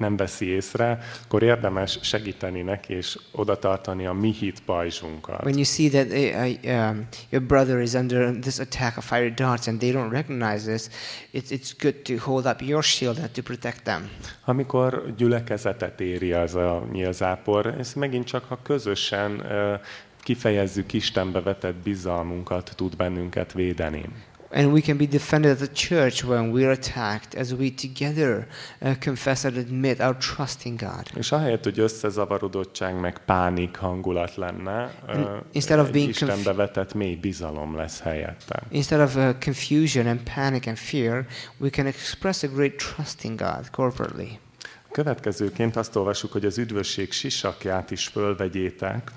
nem veszi észre, akkor érdemes segíteni neki, és oda tartani a mi hit pajzsunkat. When you see that uh, um, your brother is under this attack of fiery darts and they don't recognize this, it's, it's good to hold up your shield and to protect them. Amikor gyülekezetet éri az a nyílzápor, ez megint csak, ha közösen ö, kifejezzük Istenbe vetett bizalmunkat, tud bennünket védeni. And we can be defended as a church when we're attacked as we together uh, confess and admit our trust in God. És ahelyett, hogy összezavarodottság meg pánik hangulat lenne, And instead of being Istenbe vetett mély bizalom lesz helyette. Instead of uh, confusion and panic and fear, we can express a great trust in God corporately. Következőként azt olvassuk, hogy az üdvösség sisakját is fölvegyétek,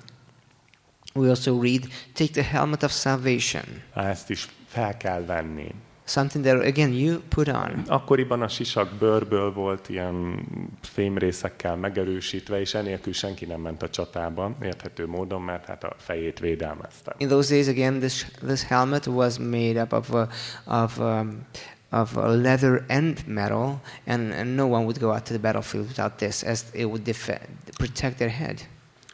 We also read, take the helmet of salvation, ezt is fel kell venni. something that, again, you put on. Akkoriban a sisak bőrből volt ilyen fémrészekkel megerősítve, és enélkül senki nem ment a csatába, érthető módon, mert hát a fejét védelmezte. In those days, again, this, this helmet was made up of, uh, of, um, of leather and metal, and, and no one would go out to the battlefield without this, as it would defend, protect their head.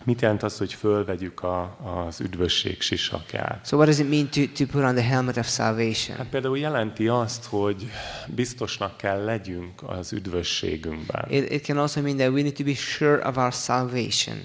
Mit jelent az, hogy fölvegyük a, az üdvösség sisakját? So, what does it mean to, to put on the helmet of salvation? Hát például jelenti azt, hogy biztosnak kell legyünk az üdvösségünkben. It, it can also mean that we need to be sure of our salvation.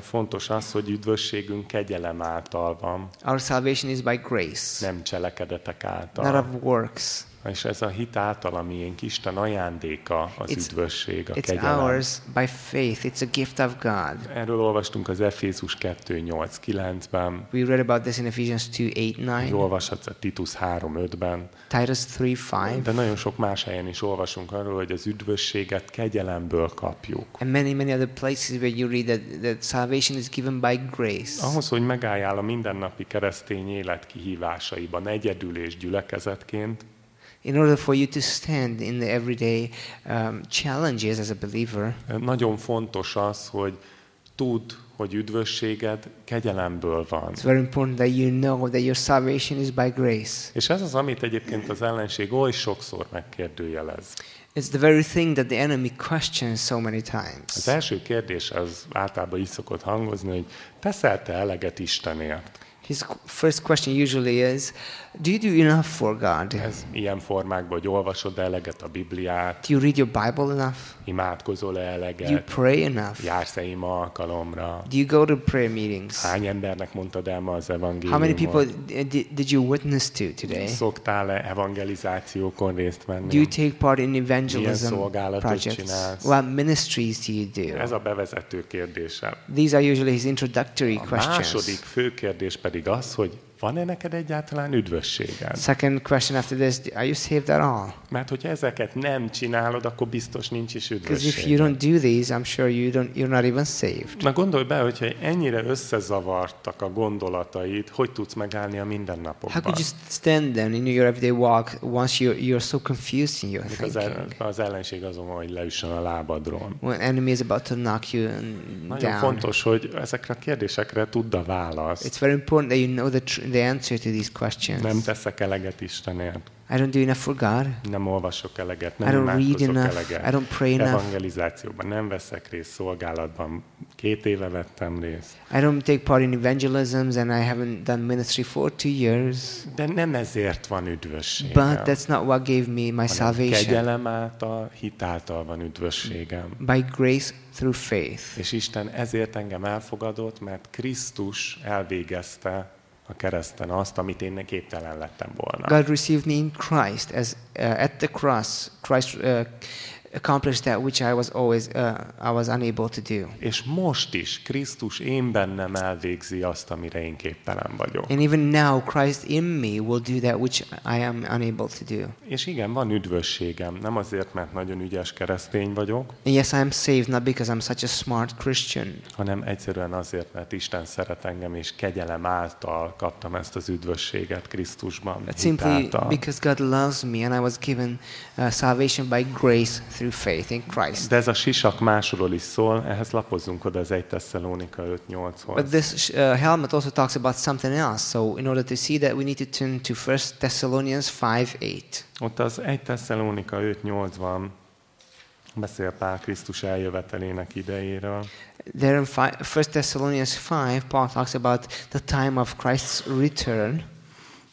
Fontos az, hogy üdvösségünk kegyelem által van, Our salvation is by grace, nem cselekedetek not által. of works. És ez a hit által, a miénk Isten ajándéka, az It's- üdvösség, a It's kegyelem. ours by faith. It's a gift of God. Erről olvastunk az Efézus 2.8.9-ben, We read about this in Ephesians 2 8 9, olvashatsz a Titus 3.5-ben, Titus 3 5, de nagyon sok más helyen is olvasunk arról, hogy az üdvösséget kegyelemből kapjuk. and many, many other places where you read that, that salvation is given by grace. Ahhoz, hogy megálljál a mindennapi keresztény élet kihívásaiban egyedül és gyülekezetként, In order for you to stand in the everyday um, challenges as a believer, nagyon fontos az, hogy tudd, hogy üdvösséged kegyelemből van. it's very important that you know that your salvation is by grace. És ez az, amit egyébként az ellenség oly sokszor megkérdőjelez. It's the very thing that the enemy questions so many Az times. első kérdés az általában így szokott hangozni, hogy teszel te eleget Istenért? His first question usually is, do you do enough for God? Ez ilyen formákban, hogy olvasod eleget a Bibliát, Do you read your Bible enough? imádkozol-e Do you eleget, pray enough? jársz-e ima alkalomra, Do you go to prayer meetings? hány embernek mondtad el ma az How many people evangéliumot, did, you witness to today? szoktál-e evangelizációkon részt Do you venni? take part in evangelism projects? csinálsz? What ministries do you Ez do? a bevezető kérdése. These are usually his introductory A második questions. fő kérdés pedig az, hogy van-e neked egyáltalán üdvösséged? Second question after this, are you saved at all? Mert hogyha ezeket nem csinálod, akkor biztos nincs is Because if you üdvösség. don't do these, I'm sure you don't, you're not even saved. Na gondolj be, hogyha ennyire összezavartak a gondolataid, hogy tudsz megállni a How mindennapokban? could you stand then in your everyday walk once you're, you're so confused in your Amikor az, thinking? el, az ellenség azon hogy leüssön a lábadról. When enemy is about to knock you Nagyon down. fontos, hogy ezekre a kérdésekre tudd a választ. It's very important that you know the, tr- the answer to these questions. Nem teszek eleget Istenért. I don't do enough for God. Nem olvasok eleget, I nem don't read enough. eleget. I don't pray enough. Evangelizációban nem veszek részt, szolgálatban két éve vettem részt. I don't take part in evangelisms and I haven't done ministry for two years. De nem ezért van üdvösségem. But that's not what gave me my hanem salvation. kegyelem által, hitáltal van üdvösségem. By grace through faith. És Isten ezért engem elfogadott, mert Krisztus elvégezte a kereszten azt, amit én képtelen lettem volna. God received me in Christ as uh, at the cross. Christ uh, accomplished that which I was always uh, I was unable to do. És most is Krisztus én bennem elvégzi azt, amire én képtelen vagyok. And even now, Christ in me will do that which I am unable to do. És igen, van üdvösségem. Nem azért, mert nagyon ügyes keresztény vagyok, And yes, I am saved not because I'm such a smart Christian, hanem egyszerűen azért, mert Isten szeret engem, és kegyelem által kaptam ezt az üdvösséget Krisztusban. but simply által. because God loves me and I was given uh, salvation by grace through faith in Christ. De ez a sisak másról is szól, ehhez lapozzunk oda az 1 Tesszalónika 5.8-hoz. But this uh, helmet also talks about something else. So, in order to see that, we need to turn to 1 Thessalonians 5 8. Ott az 1 Tesszalónika 5.8-ban beszél Pál Krisztus eljövetelének idejéről. There in fi- 1 Thessalonians 5, Paul talks about the time of Christ's return.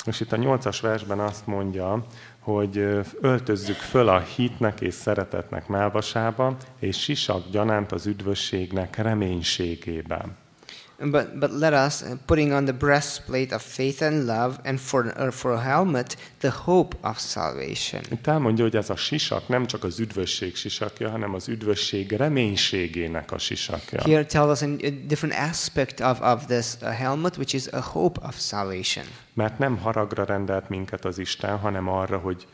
És itt a 8-as versben azt mondja, hogy öltözzük föl a hitnek és szeretetnek melvasába, és sisak gyanánt az üdvösségnek reménységében. But, but let us, uh, putting on the breastplate of faith and love, and for, uh, for a helmet, the hope of salvation. Itt elmondja, hogy ez a sisak nem csak az üdvösség sisakja, hanem az üdvösség reménységének a sisakja. Here tell us a, different aspect of, of this uh, helmet, which is a hope of salvation. Mert nem haragra rendelt minket az Isten, hanem arra, hogy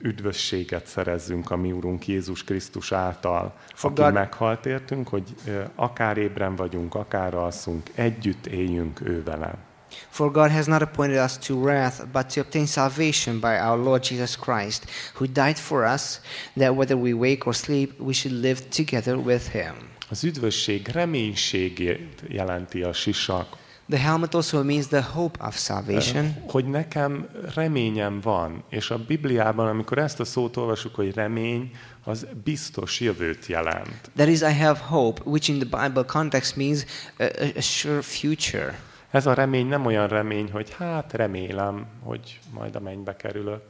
üdvösséget szerezzünk a mi Urunk Jézus Krisztus által, For aki meghalt értünk, hogy akár ébren vagyunk, akár alszunk, együtt éljünk ő vele. For God has not appointed us to wrath, but to obtain salvation by our Lord Jesus Christ, who died for us, that whether we wake or sleep, we should live together with him. Az üdvösség reménységét jelenti a sisak, The helmet also means the hope of salvation. hogy nekem reményem van, és a Bibliában, amikor ezt a szót olvasjuk, hogy remény, az biztos jövőt jelent. That is, I have hope, which in the Bible context means a, a, a sure future. Ez a remény nem olyan remény, hogy hát remélem, hogy majd a mennybe kerülök.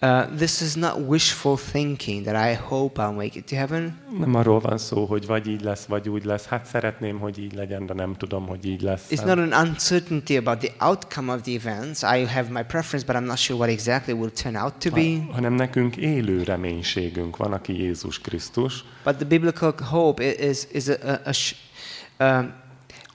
Uh, this is not wishful thinking that I hope I'll make it to heaven. Nem arról van szó, hogy vagy így lesz, vagy úgy lesz. Hát szeretném, hogy így legyen, de nem tudom, hogy így lesz. It's not an uncertainty about the outcome of the events. I have my preference, but I'm not sure what exactly will turn out to be. Ha- hanem nekünk élő reménységünk van, aki Jézus Krisztus, But the biblical hope is is a, a, a sh- um,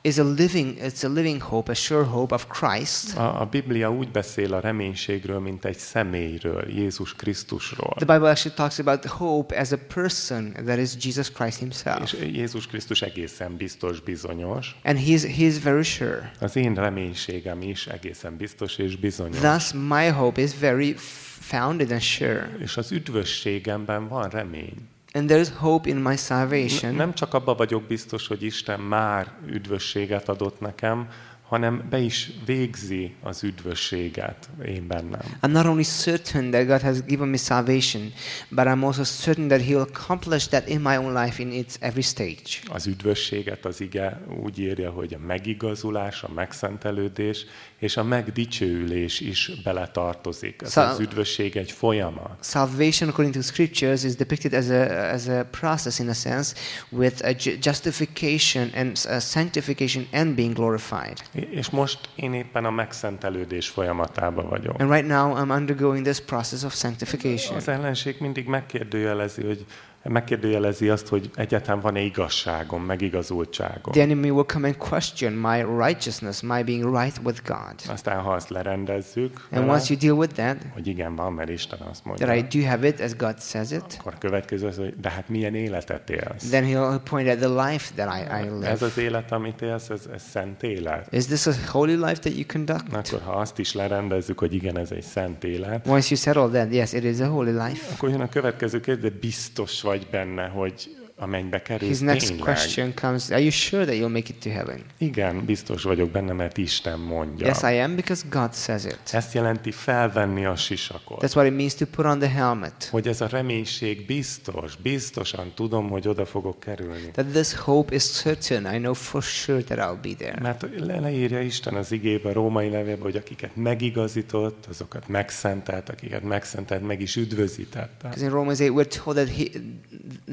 is a living it's a living hope, a sure hope of Christ. A, a Biblia úgy beszél a reménységről, mint egy személyről, Jézus Krisztusról. The Bible actually talks about hope as a person that is Jesus Christ Himself, És Jézus Krisztus egészen biztos, bizonyos. and He's He's very sure. Az én reménységem is egészen biztos és bizonyos. Thus, my hope is very founded and sure, És az üdvösségemben van remény. And there is hope in my salvation. Nem csak abba vagyok biztos, hogy Isten már üdvösséget adott nekem, hanem be is végzi az üdvösséget én bennem. I'm not only certain that God has given me salvation, but I'm also certain that He'll accomplish that in my own life in its every stage. Az üdvösséget az ige úgy írja, hogy a megigazulás, a megszentelődés és a megdicsőülés is beletartozik. Ez Szá- az üdvösség egy folyamat. Salvation, according to scriptures, is depicted as a, as a process in a sense with a ju- justification and uh, sanctification and being glorified. És most én éppen a megszentelődés folyamatában vagyok. And right now, I'm undergoing this process of sanctification. Az ellenség mindig megkérdőjelezi, hogy megkérdőjelezi azt, hogy egyáltalán van-e igazságom, megigazultságom. The enemy will come and question my righteousness, my being right with God. Aztán, ha azt lerendezzük, And vele, once you deal with that, hogy igen, van, mert Isten azt mondja, that I do have it as God says it, akkor a következő az, hogy de hát milyen életet élsz? then he'll point at the life that I, I live. Ez az élet, amit élsz, ez, ez szent élet. Is this a holy life that you conduct? Akkor ha azt is lerendezzük, hogy igen, ez egy szent élet, Once you settle that, yes, it is a holy life. akkor jön a következő kérdés, de biztos vagy benne, hogy a mennybe His kerülsz next tényleg? question comes Are you sure that you'll make it to heaven? Igen, biztos vagyok benne, mert Isten mondja. Yes, I am because God says it. Ezt jelenti felvenni a sisakot. That's what it means to put on the helmet. Hogy ez a reménység biztos, biztosan tudom, hogy oda fogok kerülni. That this hope is certain. I know for sure that I'll be there. Mert le- leírja Isten az igébe, római levélben, hogy akiket megigazított, azokat megszentelt, akiket megszentelt, meg is üdvözítette. Because in Romans 8 we're told that he,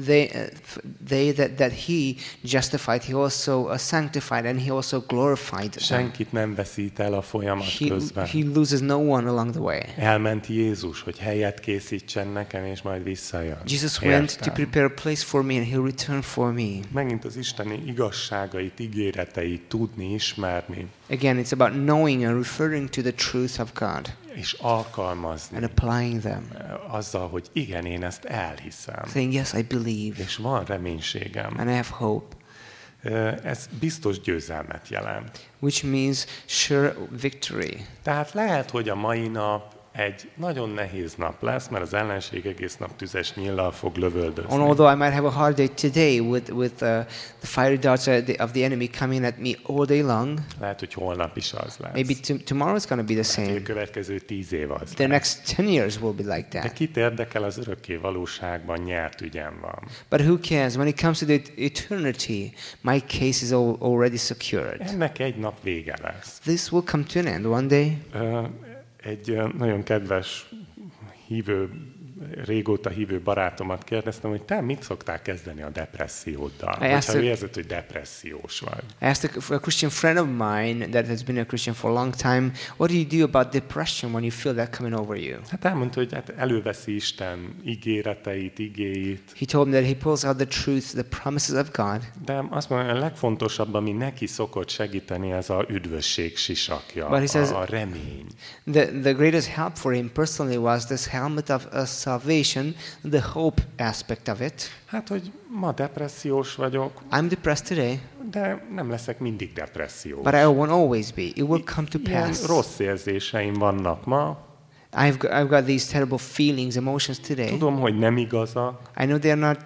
they, uh, they that, that he justified, he also uh, sanctified, and he also glorified them. Senkit nem veszít el a folyamat He, közben. he loses no one along the way. Elment Jézus, hogy helyet készítsen nekem, és majd visszajön. Jesus went to Értem. prepare a place for me, and he'll return for me. Megint az Isteni igazságait, ígéreteit tudni, ismerni, Again, it's about knowing and referring to the truth of God és alkalmazni and applying them. eh, azzal, hogy igen, én ezt elhiszem, Saying, Yes, I believe, és van reménységem. and I have hope, Eh, Ez biztos győzelmet jelent. which means sure victory. Tehát lehet, hogy a mai nap egy nagyon nehéz nap lesz, mert az ellenség egész nap tüzes nyíllal fog lövöldözni. And although I might have a hard day today with, with uh, the fiery darts of the, enemy coming at me all day long, Lehet, hogy holnap is az lesz. maybe t- tomorrow is going to be the Hogy a same. következő tíz év az The lesz. next 10 years will be like De that. kit érdekel az örökké valóságban nyert ügyem van. But who cares? When it comes to the eternity, my case is al- already secured. Ennek egy nap vége lesz. This will come to an end one day. Ö, Egy nagyon kedves hívő, régóta hívő barátomat kérdeztem, hogy te mit szoktál kezdeni a depresszióddal? I asked ő érzed, hogy depressziós vagy. I asked a, a Christian friend of mine that has been a Christian for a long time, what do you do about depression when you feel that coming over you? Hát elmondta, hogy hát előveszi Isten ígéreteit, igéit, He told me that he pulls out the truth, the promises of God, de azt mondja, a legfontosabb, ami neki szokott segíteni, ez a üdvösség sisakja, But he says- a, a remény. The, the greatest help for him personally was this helmet of uh, salvation, the hope aspect of it. Hát, hogy ma depressziós vagyok, I'm depressed today, de nem leszek mindig depressziós. but I won't always be. It will come to Ilyen pass. rossz érzéseim vannak ma, I've got, I've got these terrible feelings, emotions today. tudom, hogy nem igazak, I know they're not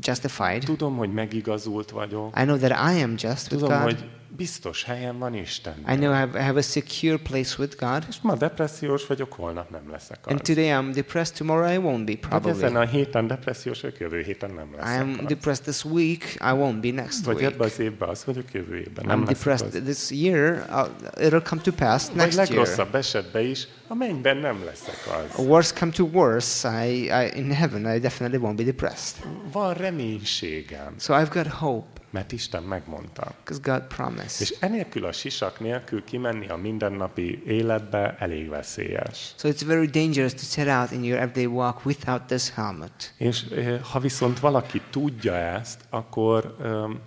justified. tudom, hogy megigazult vagyok, I know that I am just with God. hogy biztos helyen van Isten. I know I have, I have a secure place with God. És ma depressziós vagyok, holnap nem leszek And az. today I'm depressed, tomorrow I won't be, Hát ezen probably. a héten depressziós vagyok, jövő héten nem leszek am az. depressed this week, I won't be next Vagy week. ebben az évben az vagyok, jövő évben nem I'm depressed az. this year, I'll, it'll come to pass Vagy next year. legrosszabb esetben is, a mennyben nem leszek az. Worst come to worse, I, I, in heaven I definitely won't be depressed. Van reménységem, So I've got hope, mert Isten megmondta. God promised. És enélkül a sisak nélkül kimenni a mindennapi életbe elég veszélyes. So it's very dangerous to set out in your everyday walk without this helmet. És eh, ha viszont valaki tudja ezt, akkor öm,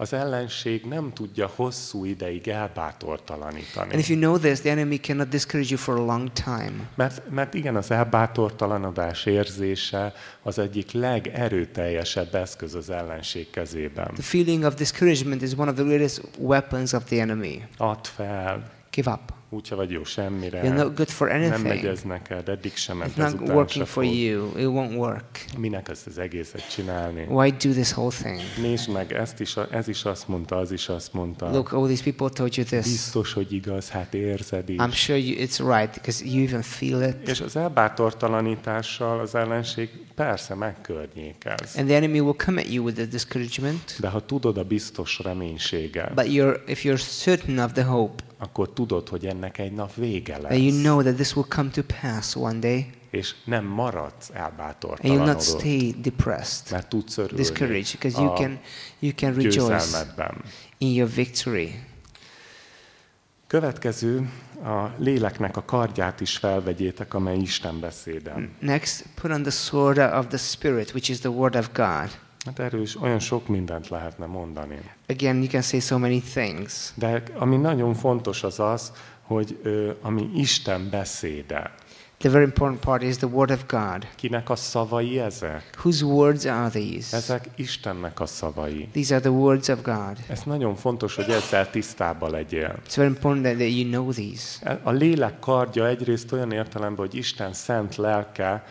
az ellenség nem tudja hosszú ideig elbátortalanítani. And if you know this, the enemy cannot discourage you for a long time. Mert, mert igen, az elbátortalanodás érzése az egyik legerőteljesebb eszköz az ellenség kezében. The feeling of discouragement is one of the greatest weapons of the enemy. Add fel, Give up. Úgyse vagy jó semmire, You're not good for nem megy anything. ez neked, eddig sem ment It's not working for fog. you. It won't work. Minek ezt az egészet csinálni? Why do this whole thing? Nézd meg, ezt is, ez is azt mondta, az is azt mondta. Look, all these people told you this. Biztos, hogy igaz, hát érzed is. I'm sure you, it's right because you even feel it. És az elbátortalanítással az ellenség persze megkörnyékez. And the enemy will come at you with the discouragement. De ha tudod a biztos reménységet, But you're, if you're certain of the hope, akkor tudod, hogy ennek egy nap vége that you lesz. know that this will come to pass one day, És nem maradsz and you'll not stay depressed, mert tudsz örülni discouraged, because you can, you can rejoice in your victory. Következő, a léleknek a kardját is felvegyétek, amely Isten beszédem. Next, put on the sword of the Spirit, which is the Word of God. Hát erről is olyan sok mindent lehetne mondani. Again, you can say so many things. De ami nagyon fontos az az, hogy ö, ami Isten beszéde, The very important part is the Word of God. kinek a szavai ezek? Whose words are these? Ezek Istennek a szavai. These are the words of God. Ez nagyon fontos, hogy ezzel tisztában legyél. It's very important that, that you know these. A lélek kardja egyrészt olyan értelemben, hogy Isten szent lelke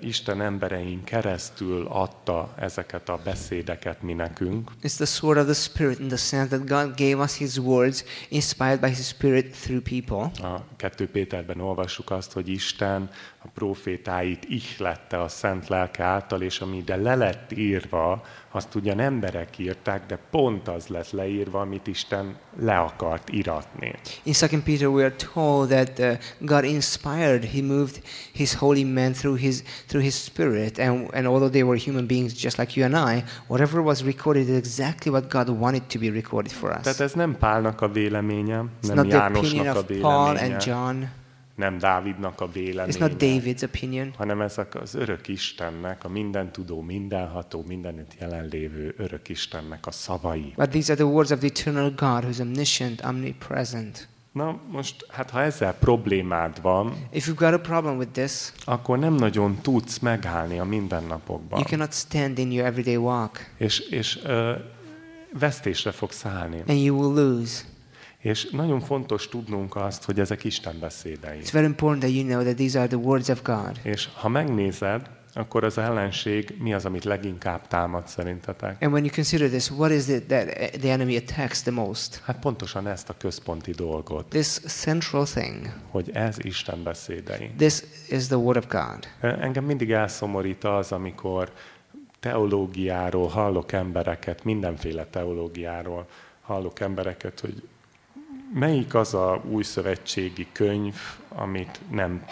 Isten emberein keresztül adta ezeket a beszédeket mi nekünk, It's the sword of the Spirit in the sense that God gave us His words inspired by His Spirit through people. A 2 Péterben olvassuk azt, hogy Isten a profétáit ihlette a szent lelke által, és ami ide le lett írva, azt ugyan emberek írták, de pont az lett leírva, amit Isten le akart iratni. In 2 Peter, we are told that uh, God inspired, He moved His holy men through His, through his Spirit. And, and although they were human beings just like you and I, whatever was recorded is exactly what God wanted to be recorded for us. Tehát ez nem Pálnak a véleménye, nem Jánosnak a of Paul véleménye, and John. Nem Dávidnak a It's véleménye, not David's opinion. hanem ezek az örök Istennek, a mindentudó, mindenható, mindenütt jelenlévő örök Istennek a szavai. But these are the words of the eternal God who's omniscient, omnipresent. Na most, hát ha ezzel problémád van, If you've got a problem with this, akkor nem nagyon tudsz megállni a mindennapokban. you cannot stand in your everyday walk És, és ö, vesztésre fogsz állni. and you will lose. És nagyon fontos tudnunk azt, hogy ezek Isten beszédei. It's very important that you know that these are the words of God. És ha megnézed, akkor az ellenség mi az, amit leginkább támad szerintetek? And when you consider this, what is it that uh, the enemy attacks the most? Hát pontosan ezt a központi dolgot, This central thing. hogy ez Isten beszédei. This is the word of God. Engem mindig elszomorít az, amikor teológiáról hallok embereket, mindenféle teológiáról hallok embereket, hogy melyik az a új szövetségi könyv, amit nem,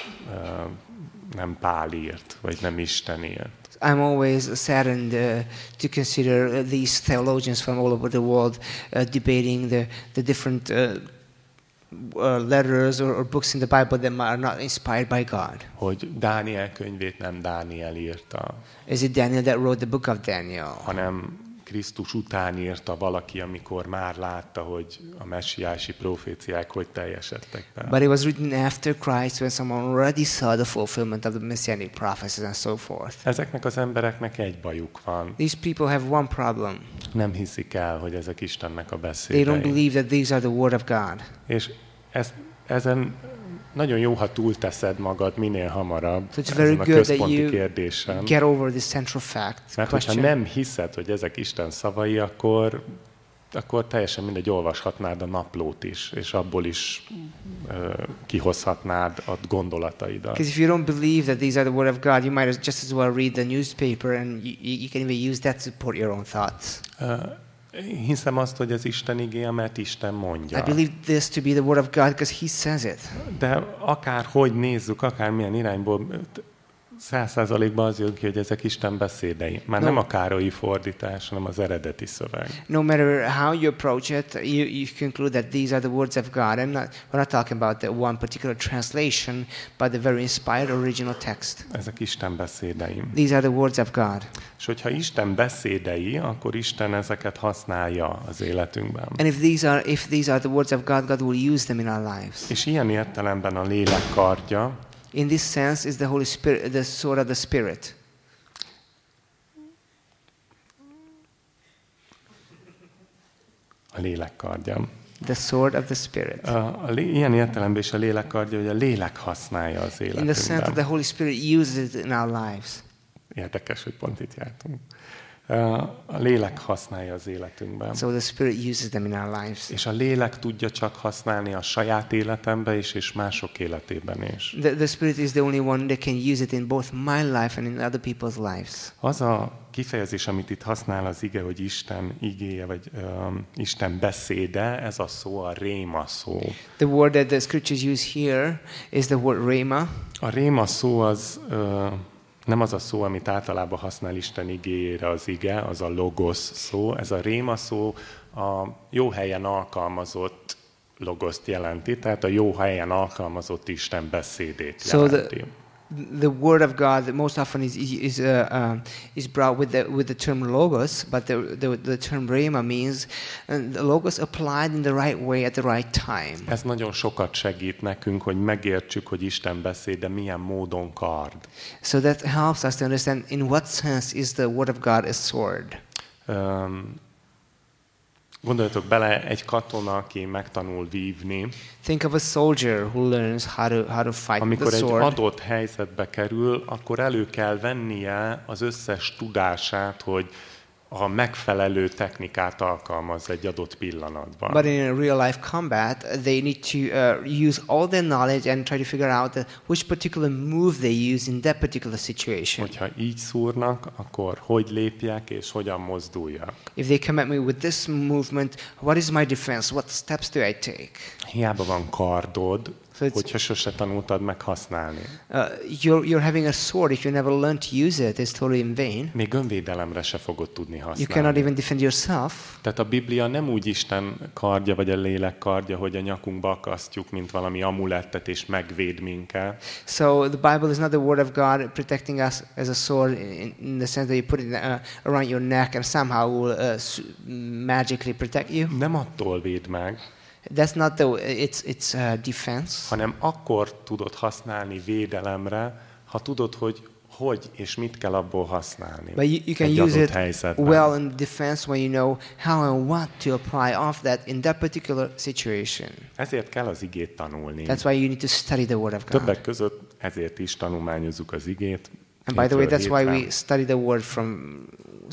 nem Pál írt, vagy nem Isten írt. I'm always saddened uh, to consider these theologians from all over the world uh, debating the, the different uh, uh, letters or, or books in the Bible that are not inspired by God. Hogy Dániel könyvét nem Dániel írta, Is it Daniel that wrote the book of Daniel? hanem Krisztus után írta valaki, amikor már látta, hogy a messiási proféciák hogy teljesedtek be. But it was written after Christ when someone already saw the fulfillment of the messianic prophecies and so forth. Ezeknek az embereknek egy bajuk van. These people have one problem. Nem hiszik el, hogy ezek Istennek a They don't beszédei. believe that these are the word of God. És ezt, ezen nagyon jó, ha túlteszed magad minél hamarabb So it's very a good that központi you kérdésen. Get over this central fact Mert hogyha question. nem hiszed, hogy ezek Isten szavai, akkor, akkor teljesen mindegy, olvashatnád a naplót is, és abból is ö, kihozhatnád a gondolataidat. Because if you don't believe that these are the word of God, you might just as well read the newspaper and you, you can even use that to support your own thoughts. Ö, Hiszem azt, hogy ez Isten igéje, mert Isten I mondja. believe this to be the word of God because He says it. De akár hogy nézzük, akár milyen irányból, száz százalékban az jön ki, hogy ezek Isten beszédei. Már No. nem a Károlyi fordítás, hanem az eredeti szöveg. No matter how you approach it, you, you conclude that these are the words of God. I'm not, we're not talking about the one particular translation, but the very inspired original text. Ezek Isten beszédei. These are the words of God. És hogyha Isten beszédei, akkor Isten ezeket használja az életünkben. And if these are if these are the words of God, God will use them in our lives. És ilyen értelemben a lélek kardja, In this sense, is the Holy Spirit, the sword of the Spirit. a lélek kardja. The sword of the Spirit. A, a, ilyen értelemben is a lélek kardja, hogy a lélek használja az In the sense that életünkben. the Holy Spirit uses it in our lives. Érdekes, hogy pont itt jártunk. A lélek használja az életünkben. So the Spirit uses them in our lives. És a lélek tudja csak használni a saját életemben is, és mások életében is. The, the Spirit is the only one that can use it in both my life and in other people's lives. Az a kifejezés, amit itt használ az ige, hogy Isten igéje, vagy um, Isten beszéde, ez a szó a réma szó. The word that the scriptures use here is the word rhema. A réma szó az uh, nem az a szó, amit általában használ Isten igéjére az ige, az a logos szó. Ez a réma szó a jó helyen alkalmazott logoszt jelenti, tehát a jó helyen alkalmazott Isten beszédét So jelenti. The word of God that most often is is uh, uh, is brought with the with the term logos, but the the, the term rhema means uh, the logos applied in the right way at the right time. Ez nagyon sokat segít nekünk, hogy megértsük, hogy Isten beszéde milyen módon kard. So that helps us to understand in what sense is the word of God a sword. Um, Gondoljatok bele, egy katona, aki megtanul vívni, Think of a soldier who learns how to, how to fight amikor the egy sword. adott helyzetbe kerül, akkor elő kell vennie az összes tudását, hogy a megfelelő technikát alkalmaz egy adott pillanatban. But in a real life combat, they need to uh, use all their knowledge and try to figure out which particular move they use in that particular situation. Hogyha így szúrnak, akkor hogy lépjek és hogyan mozduljak. If they come at me with this movement, what is my defense? What steps do I take? Hiába van kardod, So it's- hogyha sose tanultad meg használni. Uh, you're, you're having a sword. If you never learn to use it, it's totally in vain. Még önvédelemre se fogod tudni You cannot használni. even defend yourself. Tehát a Biblia nem úgy Isten kardja, vagy a lélek kardja, hogy a nyakunkba akasztjuk, mint valami amulettet, és megvéd minket, So the Bible is not the word of God protecting us as a sword in, in the sense that you put it uh, around your neck and somehow will uh, magically protect you. nem attól véd meg, That's not the. It's it's uh, defense. hanem akkor tudod használni védelemre, ha tudod, hogy hogy és mit kell abból használni. But you, you can use it helyzetben. well in defense when you know how and what to apply of that in that particular situation. Ezért kell az igét tanulni. That's why you need to study the Word of God. Többek között ezért is tanulmányozzuk az igét. And by the way, that's why we study the Word from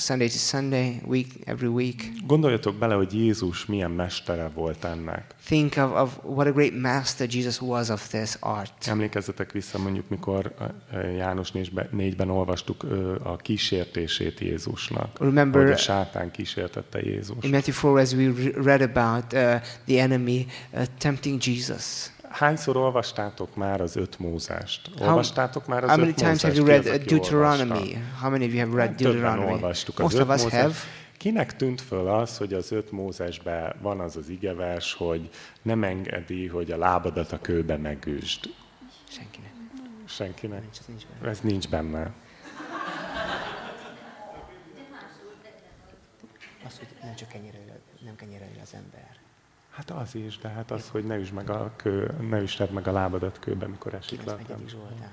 Sunday to Sunday, week every week. Gondoljatok bele, hogy Jézus milyen mestere volt ennek. Think of, of what a great master Jesus was of this art. Emlékezzetek vissza mondjuk, mikor János 4-ben, 4-ben olvastuk a kísértését Jézusnak. Remember- hogy a sátán kísértette Jézus. In Matthew 4, as we re- read about uh, the enemy uh, tempting Jesus, Hányszor olvastátok már az öt Mózást? How- Olvastátok már az how many öt times have you read az, olvasta? Deuteronomy? How many of you have read Hát Többen Deuteronomy? olvastuk az Most öt of us have. Mózes. Kinek tűnt föl az, hogy az öt Mózesben van az az igevers, hogy nem engedi, hogy a lábadat a kőbe megüsd? Senkinek. Senkinek? Ez nincs benne. Ez nincs benne. Az, hogy nem csak ennyire, nem ennyire az ember. Hát az is, de hát az, hogy ne üsd meg a kő, ne üsted meg a lábadat kőbe, mikor esik le. a 91. tem- Zsoltár.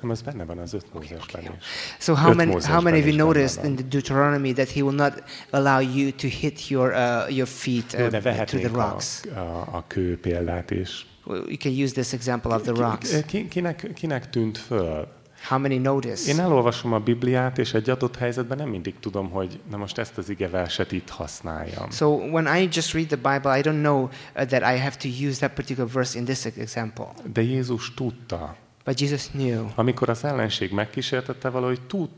Nem, az benne van az öt Mózesben is. So how many, how many of you noticed in the Deuteronomy that he will not allow you to hit your, uh, your feet Jó, uh, de to the vehetnénk a, rocks? a, a kő példát is. Well, You can use this example of the rocks. Ki, ki, kinek, kinek tűnt föl? How many notice? Én elolvasom a Bibliát, és egy adott helyzetben nem mindig tudom, hogy na most ezt az igeverset itt használjam. So when I just read the Bible, I don't know uh, that I have to use that particular verse in this example. De Jézus tudta. But Jesus knew. Amikor az ellenség megkísértette valahogy tud,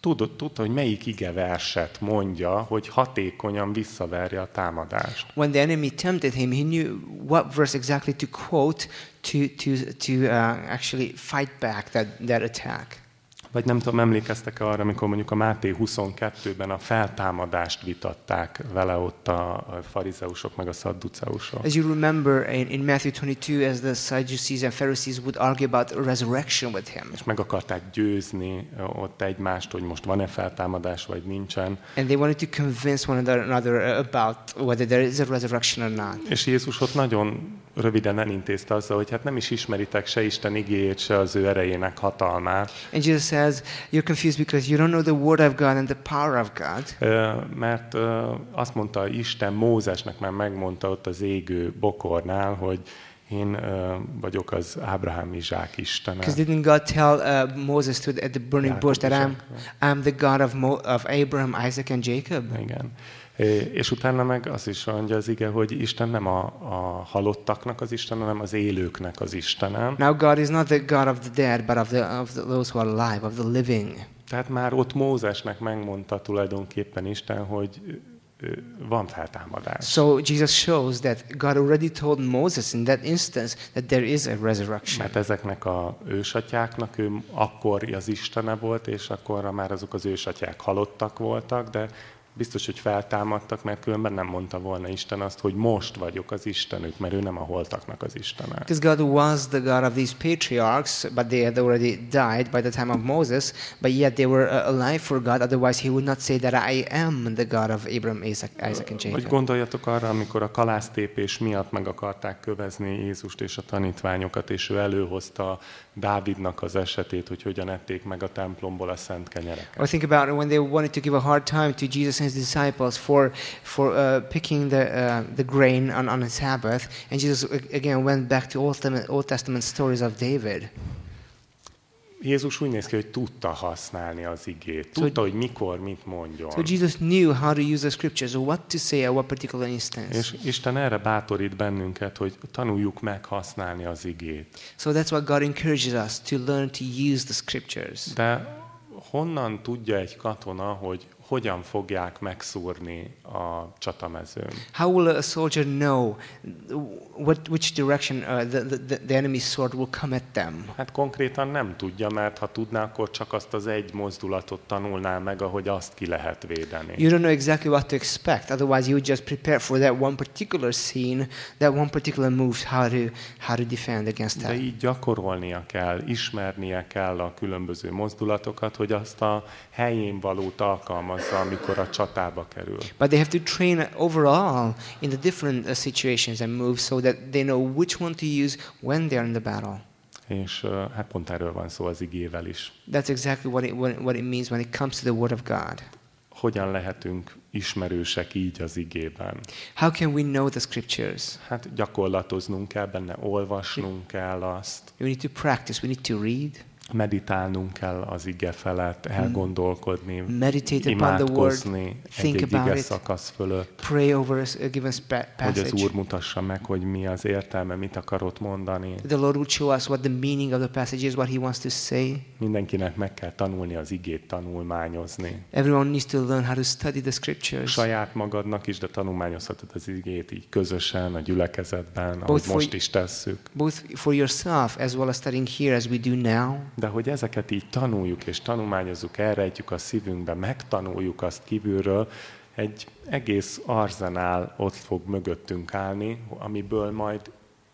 tudott, tudta, hogy melyik igeverset mondja, hogy hatékonyan visszaverje a támadást. When the enemy tempted him, he knew what verse exactly to quote to, to, to uh, actually fight back that, that attack. Vagy nem tudom, emlékeztek arra, amikor mondjuk a Máté 22-ben a feltámadást vitatták vele ott a farizeusok meg a szadduceusok. As you remember in, in Matthew 22, as the Sadducees and Pharisees would argue about resurrection with him. És meg akarták győzni ott egymást, hogy most van-e feltámadás, vagy nincsen. And they wanted to convince one another, about whether there is a resurrection or not. És Jézus ott nagyon röviden elintézte azzal, hogy hát nem is ismeritek se Isten igéjét, se az ő erejének hatalmát, And Jesus says, You're confused because you don't know the word of God and the power of God. Mert azt mondta Isten Mózesnek, már megmondta ott az égő bokornál, hogy én ö, vagyok az Ábrahám Izsák Istene. Because didn't God tell uh, Moses to, at the burning bush that I'm, I'm the God of, Mo- of Abraham, Isaac, and Jacob? Igen. És utána meg az is mondja az ige, hogy Isten nem a, a halottaknak az Isten, hanem az élőknek az Istenem. Now God is not the God of the dead, but of, the, of those who are alive, of the living. Tehát már ott Mózesnek megmondta tulajdonképpen Isten, hogy van feltámadás. So Jesus shows that God already told Moses in that instance that there is a resurrection. Mert ezeknek a ősatyáknak ő akkor az Istene volt, és akkor már azok az ősatyák halottak voltak, de biztos, hogy feltámadtak, mert különben nem mondta volna Isten azt, hogy most vagyok az Istenük, mert ő nem a holtaknak az Istene. Because God was the God of these patriarchs, but they had already died by the time of Moses, but yet they were uh, alive for God, otherwise he would not say that I am the God of Abraham, Isaac, Isaac and Vagy Jacob. gondoljatok arra, amikor a kalásztépés miatt meg akarták kövezni Jézust és a tanítványokat, és ő előhozta Dávidnak az esetét, hogy hogyan ették meg a templomból a szent kenyereket. Or think about when they wanted to give a hard time to Jesus and his disciples for for uh, picking the uh, the grain on, on a Sabbath, and Jesus a- again went back to Old Testament, Old Testament stories of David. Jézus úgy néz ki, hogy tudta használni az igét. Tudta, hogy mikor, mit mondjon. So Jesus knew how to use the scriptures, what to say at what particular instance. És Isten erre bátorít bennünket, hogy tanuljuk meg használni az igét. So that's why God encourages us to learn to use the scriptures. De honnan tudja egy katona, hogy hogyan fogják megszúrni a csatamezőn? How will a soldier know what, which direction uh, the, the, the enemy's sword will come at them? Hát konkrétan nem tudja, mert ha tudná, akkor csak azt az egy mozdulatot tanulná meg, ahogy azt ki lehet védeni. You don't know exactly what to expect. Otherwise, you would just prepare for that one particular scene, that one particular move, how to how to defend against De that. így gyakorolnia kell, ismernie kell a különböző mozdulatokat, hogy azt a helyén valót alkalmazza, amikor a csatába kerül. But they have to train overall in the different uh, situations and moves, so that they know which one to use when they're in the battle. És uh, hát pont erről van szó az igével is. That's exactly what it what it means when it comes to the Word of God. Hogyan lehetünk ismerősek így az igében? How can we know the Scriptures? Hát gyakorlatoznunk kell benne, olvasnunk kell azt, We need to practice. We need to read, meditálnunk kell az ige felett, elgondolkodni, meditate the Word, imádkozni think egy-egy ige szakasz fölött, pray over a a given hogy az. Úr mutassa meg, hogy mi az értelme, mit akarott mondani. The Lord will show us what the meaning of the passage is, what He wants to say. Mindenkinek meg kell tanulni az igét tanulmányozni. Everyone needs to learn how to study the Scriptures. Saját magadnak is, de tanulmányozhatod az igét így közösen, a gyülekezetben, ahogy Both for- most is tesszük. Both for yourself as well as studying here as we do now. De hogy ezeket így tanuljuk és tanulmányozzuk, elrejtjük a szívünkbe, megtanuljuk azt kívülről, egy egész arzenál ott fog mögöttünk állni, amiből majd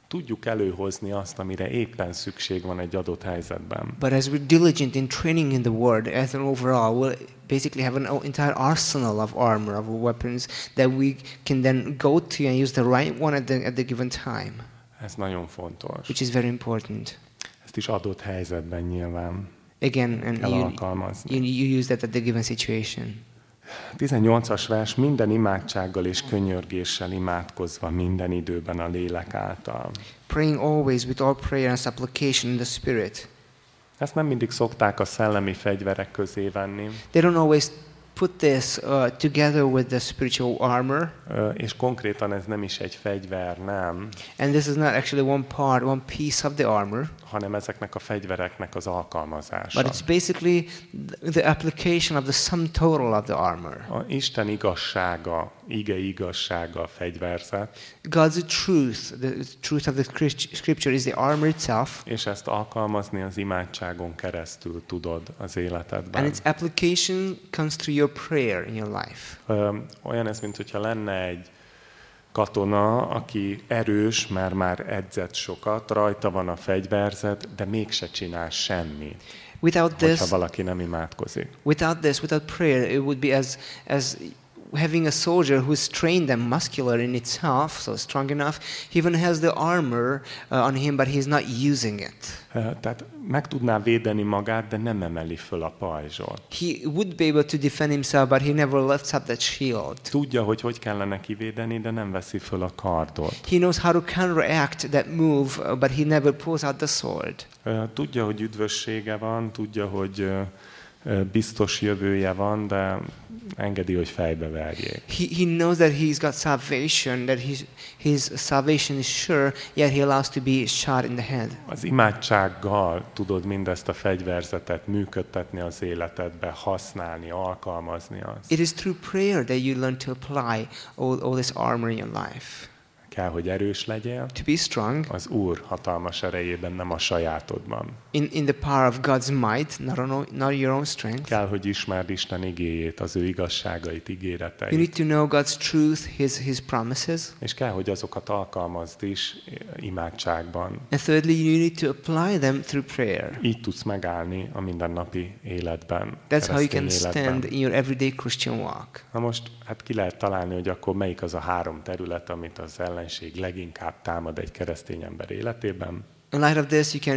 tudjuk előhozni azt, amire éppen szükség van egy adott helyzetben. But as we're diligent in training in the Word, as an overall, we'll basically have an entire arsenal of armor, of weapons that we can then go to and use the right one at the, at the given time, Ez nagyon fontos. which is very important. Ezt is adott helyzetben nyilván Again, and kell you, alkalmazni. you, you use that at the given situation. 18-as vers, minden imádsággal és könyörgéssel imádkozva minden időben a lélek által. Praying always with all prayer and supplication in the Spirit. Ezt nem mindig szokták a szellemi fegyverek közé venni, They don't always put this uh, together with the spiritual armor, Ö, és konkrétan ez nem is egy fegyver, nem, and this is not actually one part, one piece of the armor, hanem ezeknek a fegyvereknek az alkalmazása. but it's basically th- the application of the sum total of the armor. A Isten igazsága, ige igazsága a fegyverzet, God's truth, the truth of the Scripture is the armor itself, és ezt alkalmazni az imádságon keresztül tudod az and életedben. its application comes through your prayer in your life. Ö, Olyan ez, mint hogyha lenne egy katona, aki erős, mert már edzett sokat, rajta van a fegyverzet, de mégse csinál semmi, Without this, valaki nem imádkozik. without this, without prayer, it would be as as having a soldier who's trained and muscular in itself, so strong enough. He even has the armor uh, on him, but he's not using it. Tehát meg tudná védeni magát, de nem emeli föl a pajzsot. He would be able to defend himself, but he never lifts up that shield. Tudja, hogy hogy kellene kivédeni, de nem veszi föl a kardot. He knows how to counteract that move, uh, but he never pulls out the sword. Tudja, hogy üdvössége van, tudja, hogy biztos jövője van, de engedi, hogy fejbe verjék. He, he knows that he's got salvation, that his, his salvation is sure, yet he allows to be shot in the head. Az imádsággal tudod mindezt a fegyverzetet működtetni az életedbe, használni, alkalmazni azt. It is through prayer that you learn to apply all, all this armor in your life. Kell, hogy erős legyél, To be strong az Úr hatalmas erejében, nem a sajátodban. in, in the power of God's might, not, on, not your own strength. Kell, hogy ismerd Isten igéjét, az ő igazságait, You ígéreteit. need to know God's truth, His, his promises. És kell, hogy azokat alkalmazd is imádságban. And thirdly, you need to apply them through prayer. Így tudsz megállni a mindennapi életben. That's how you can keresztény stand életben. in your everyday Christian walk. Na most hát ki lehet találni, hogy akkor melyik az a három terület, amit az ellenség leginkább támad egy keresztény ember életében. In light of this, you can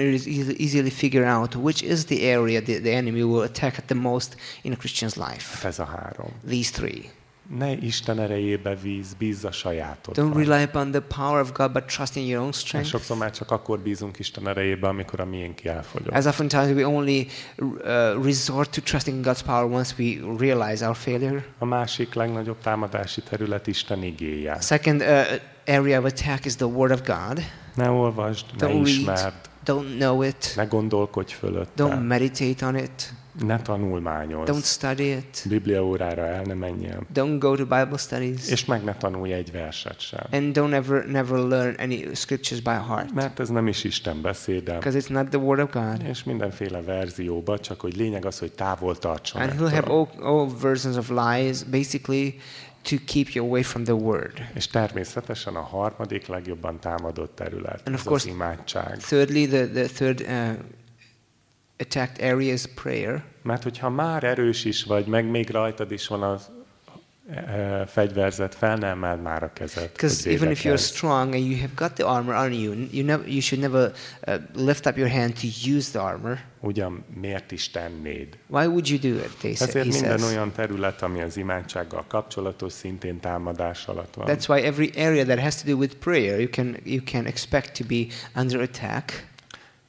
easily, figure out which is the area that the enemy will attack at the most in a Christian's life. Hát ez a három. These three. Ne Isten erejébe víz, bízz a Don't sajátodban. rely upon the power of God, but trust in your own strength. sokszor már csak akkor bízunk Isten erejébe, amikor a miénk elfogyott. As oftentimes we only uh, resort to trusting in God's power once we realize our failure. A másik legnagyobb támadási terület Isten igéje. Second uh, area of attack is the Word of God. Ne olvasd, ne Don't read. ismerd, Don't know it. ne gondolkodj fölötte, Don't meditate on it. Ne Don't tanulmányozz, study it. Biblia órára el ne menjél, Don't go to Bible studies. és meg ne tanulj egy verset sem. And don't ever never learn any scriptures by heart. Mert ez nem is Isten beszéde, Because it's not the Word of God. és mindenféle verzióba, csak hogy lényeg az, hogy távol tartson And he'll have all, all versions of lies, basically, to keep you away from the Word. És természetesen a harmadik legjobban támadott terület, And of ez az course- imádság. Thirdly, the, the third uh, attacked area is prayer. Mert hogyha már erős is vagy, meg még rajtad is van az e, fegyverzet, fel nem emeld már a kezed. Because even if you're strong and you have got the armor on you, you, never, you should never uh, lift up your hand to use the armor. Ugyan miért is tennéd? Why would you do it? They Ezért he minden says. olyan terület, ami az imádsággal kapcsolatos, szintén támadás alatt van. That's why every area that has to do with prayer, you can you can expect to be under attack.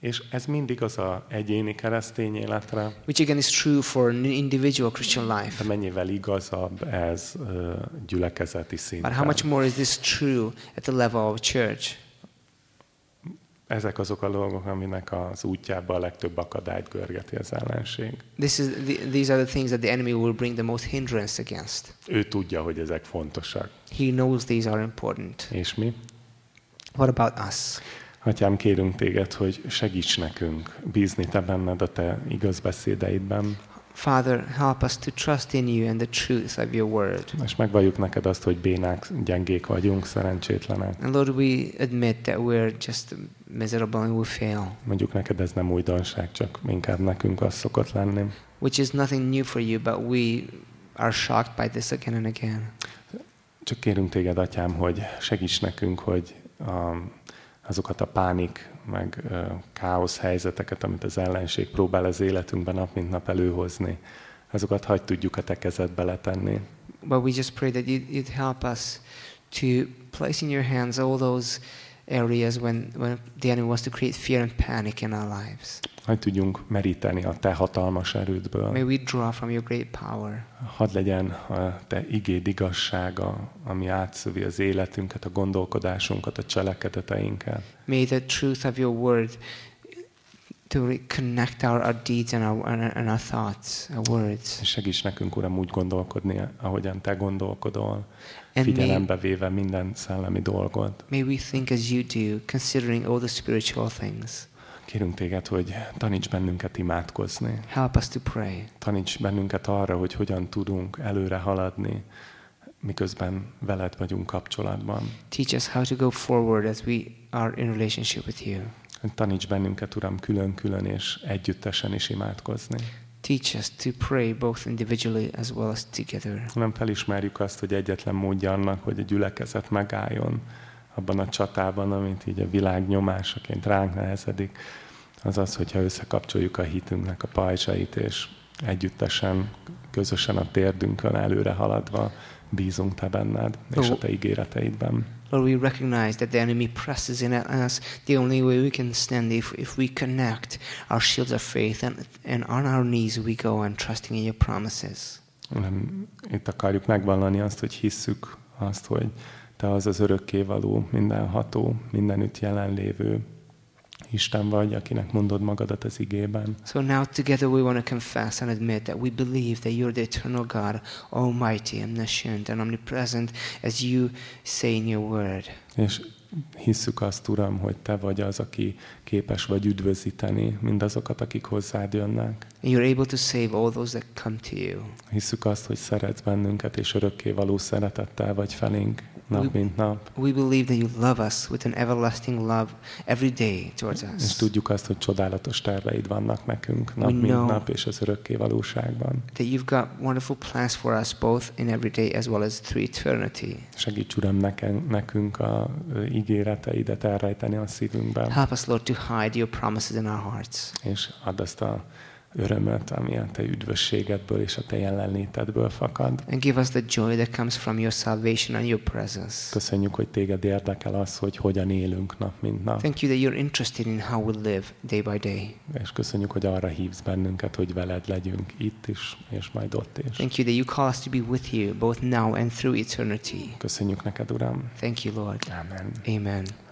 És ez mindig az a egyéni keresztény életre, Which again is true for an individual Christian de life. mennyivel igazabb ez ö, gyülekezeti But szinten. how much more is this true at the level of church? Ezek azok a dolgok, aminek az útjába a legtöbb akadályt görgeti az ellenség. This is the, these are the things that the enemy will bring the most hindrance against. Ő tudja, hogy ezek fontosak. He knows these are important. És mi? What about us? Atyám, kérünk téged, hogy segíts nekünk bízni te benned a te igaz beszédeidben, Father, help us to trust in you and the truth of your word. és megvalljuk neked azt, hogy bénák, gyengék vagyunk, szerencsétlenek. And Lord, we admit that we're just miserable and we fail, Mondjuk neked ez nem újdonság, csak inkább nekünk az szokott lenni. which is nothing new for you, but we are shocked by this again and again. Csak kérünk téged, atyám, hogy segíts nekünk, hogy um, azokat a pánik, meg káosz helyzeteket, amit az ellenség próbál az életünkben nap mint nap előhozni, azokat hagyd tudjuk a te kezedbe letenni. But we just pray that you'd, you'd help us to place in your hands all those areas when, when the enemy wants to create fear and panic in our lives. Hogy tudjunk meríteni a te hatalmas erődből. May we draw from your great power. Hadd legyen a te igéd igazsága, ami átszövi az életünket, a gondolkodásunkat, a cselekedeteinket. May the truth of your word to connect our, our deeds and our, and our- thoughts, our words. És segíts nekünk, Uram, úgy gondolkodni, ahogyan Te gondolkodol, And may, figyelembe véve minden szellemi dolgot. may we think as you do, considering all the spiritual things. Kérünk Téged, hogy taníts bennünket imádkozni. Help us to pray. Taníts bennünket arra, hogy hogyan tudunk előre haladni, miközben veled vagyunk kapcsolatban. Teach us how to go forward as we are in relationship with you. Taníts bennünket, Uram, külön-külön és együttesen is imádkozni. Teach us to pray both individually as well as together. Nem felismerjük azt, hogy egyetlen módja annak, hogy a gyülekezet megálljon abban a csatában, amit így a világ nyomásaként ránk nehezedik, az az, hogyha összekapcsoljuk a hitünknek a pajzsait, és együttesen, közösen a térdünkön előre haladva bízunk Te benned és a Te ígéreteidben. Lord, we recognize that the enemy presses in at us. The only way we can stand if, if we connect our shields of faith and, and on our knees we go and trusting in your promises. Nem, itt akarjuk megvallani azt, hogy hisszük azt, hogy Te az az örökkévaló, mindenható, mindenütt jelenlévő Isten vagy, akinek mondod magadat az igében. So now together we want to confess and admit that we believe that you're the eternal God, almighty, omniscient, and omnipresent, as you say in your word. És hisszük azt, Uram, hogy Te vagy az, aki képes vagy üdvözíteni mindazokat, akik hozzád jönnek. You're able to save all those that come to you. Hisszük azt, hogy szeretsz bennünket, és örökkévaló szeretettel vagy felénk nap mint nap. We believe that you love us with an everlasting love every day towards És us. tudjuk azt, hogy csodálatos terveid vannak nekünk nap We mint nap, és az örökkévalóságban. That you've got wonderful plans for us both in every day as well as through eternity. Segíts, Uram, neken, nekünk a ígéreteidet elrejteni a szívünkben, Help us, Lord, to hide your promises in our hearts. és add azt a örömöt, ami a te üdvösségedből és a te jelenlétedből fakad. And give us the joy that comes from your salvation and your presence. Köszönjük, hogy téged érdekel az, hogy hogyan élünk nap mint nap. Thank you that you're interested in how we live day by day. És köszönjük, hogy arra hívsz bennünket, hogy veled legyünk itt is, és majd ott is. Thank you that you call us to be with you both now and through eternity. Köszönjük neked, Uram. Thank you, Lord. Amen. Amen.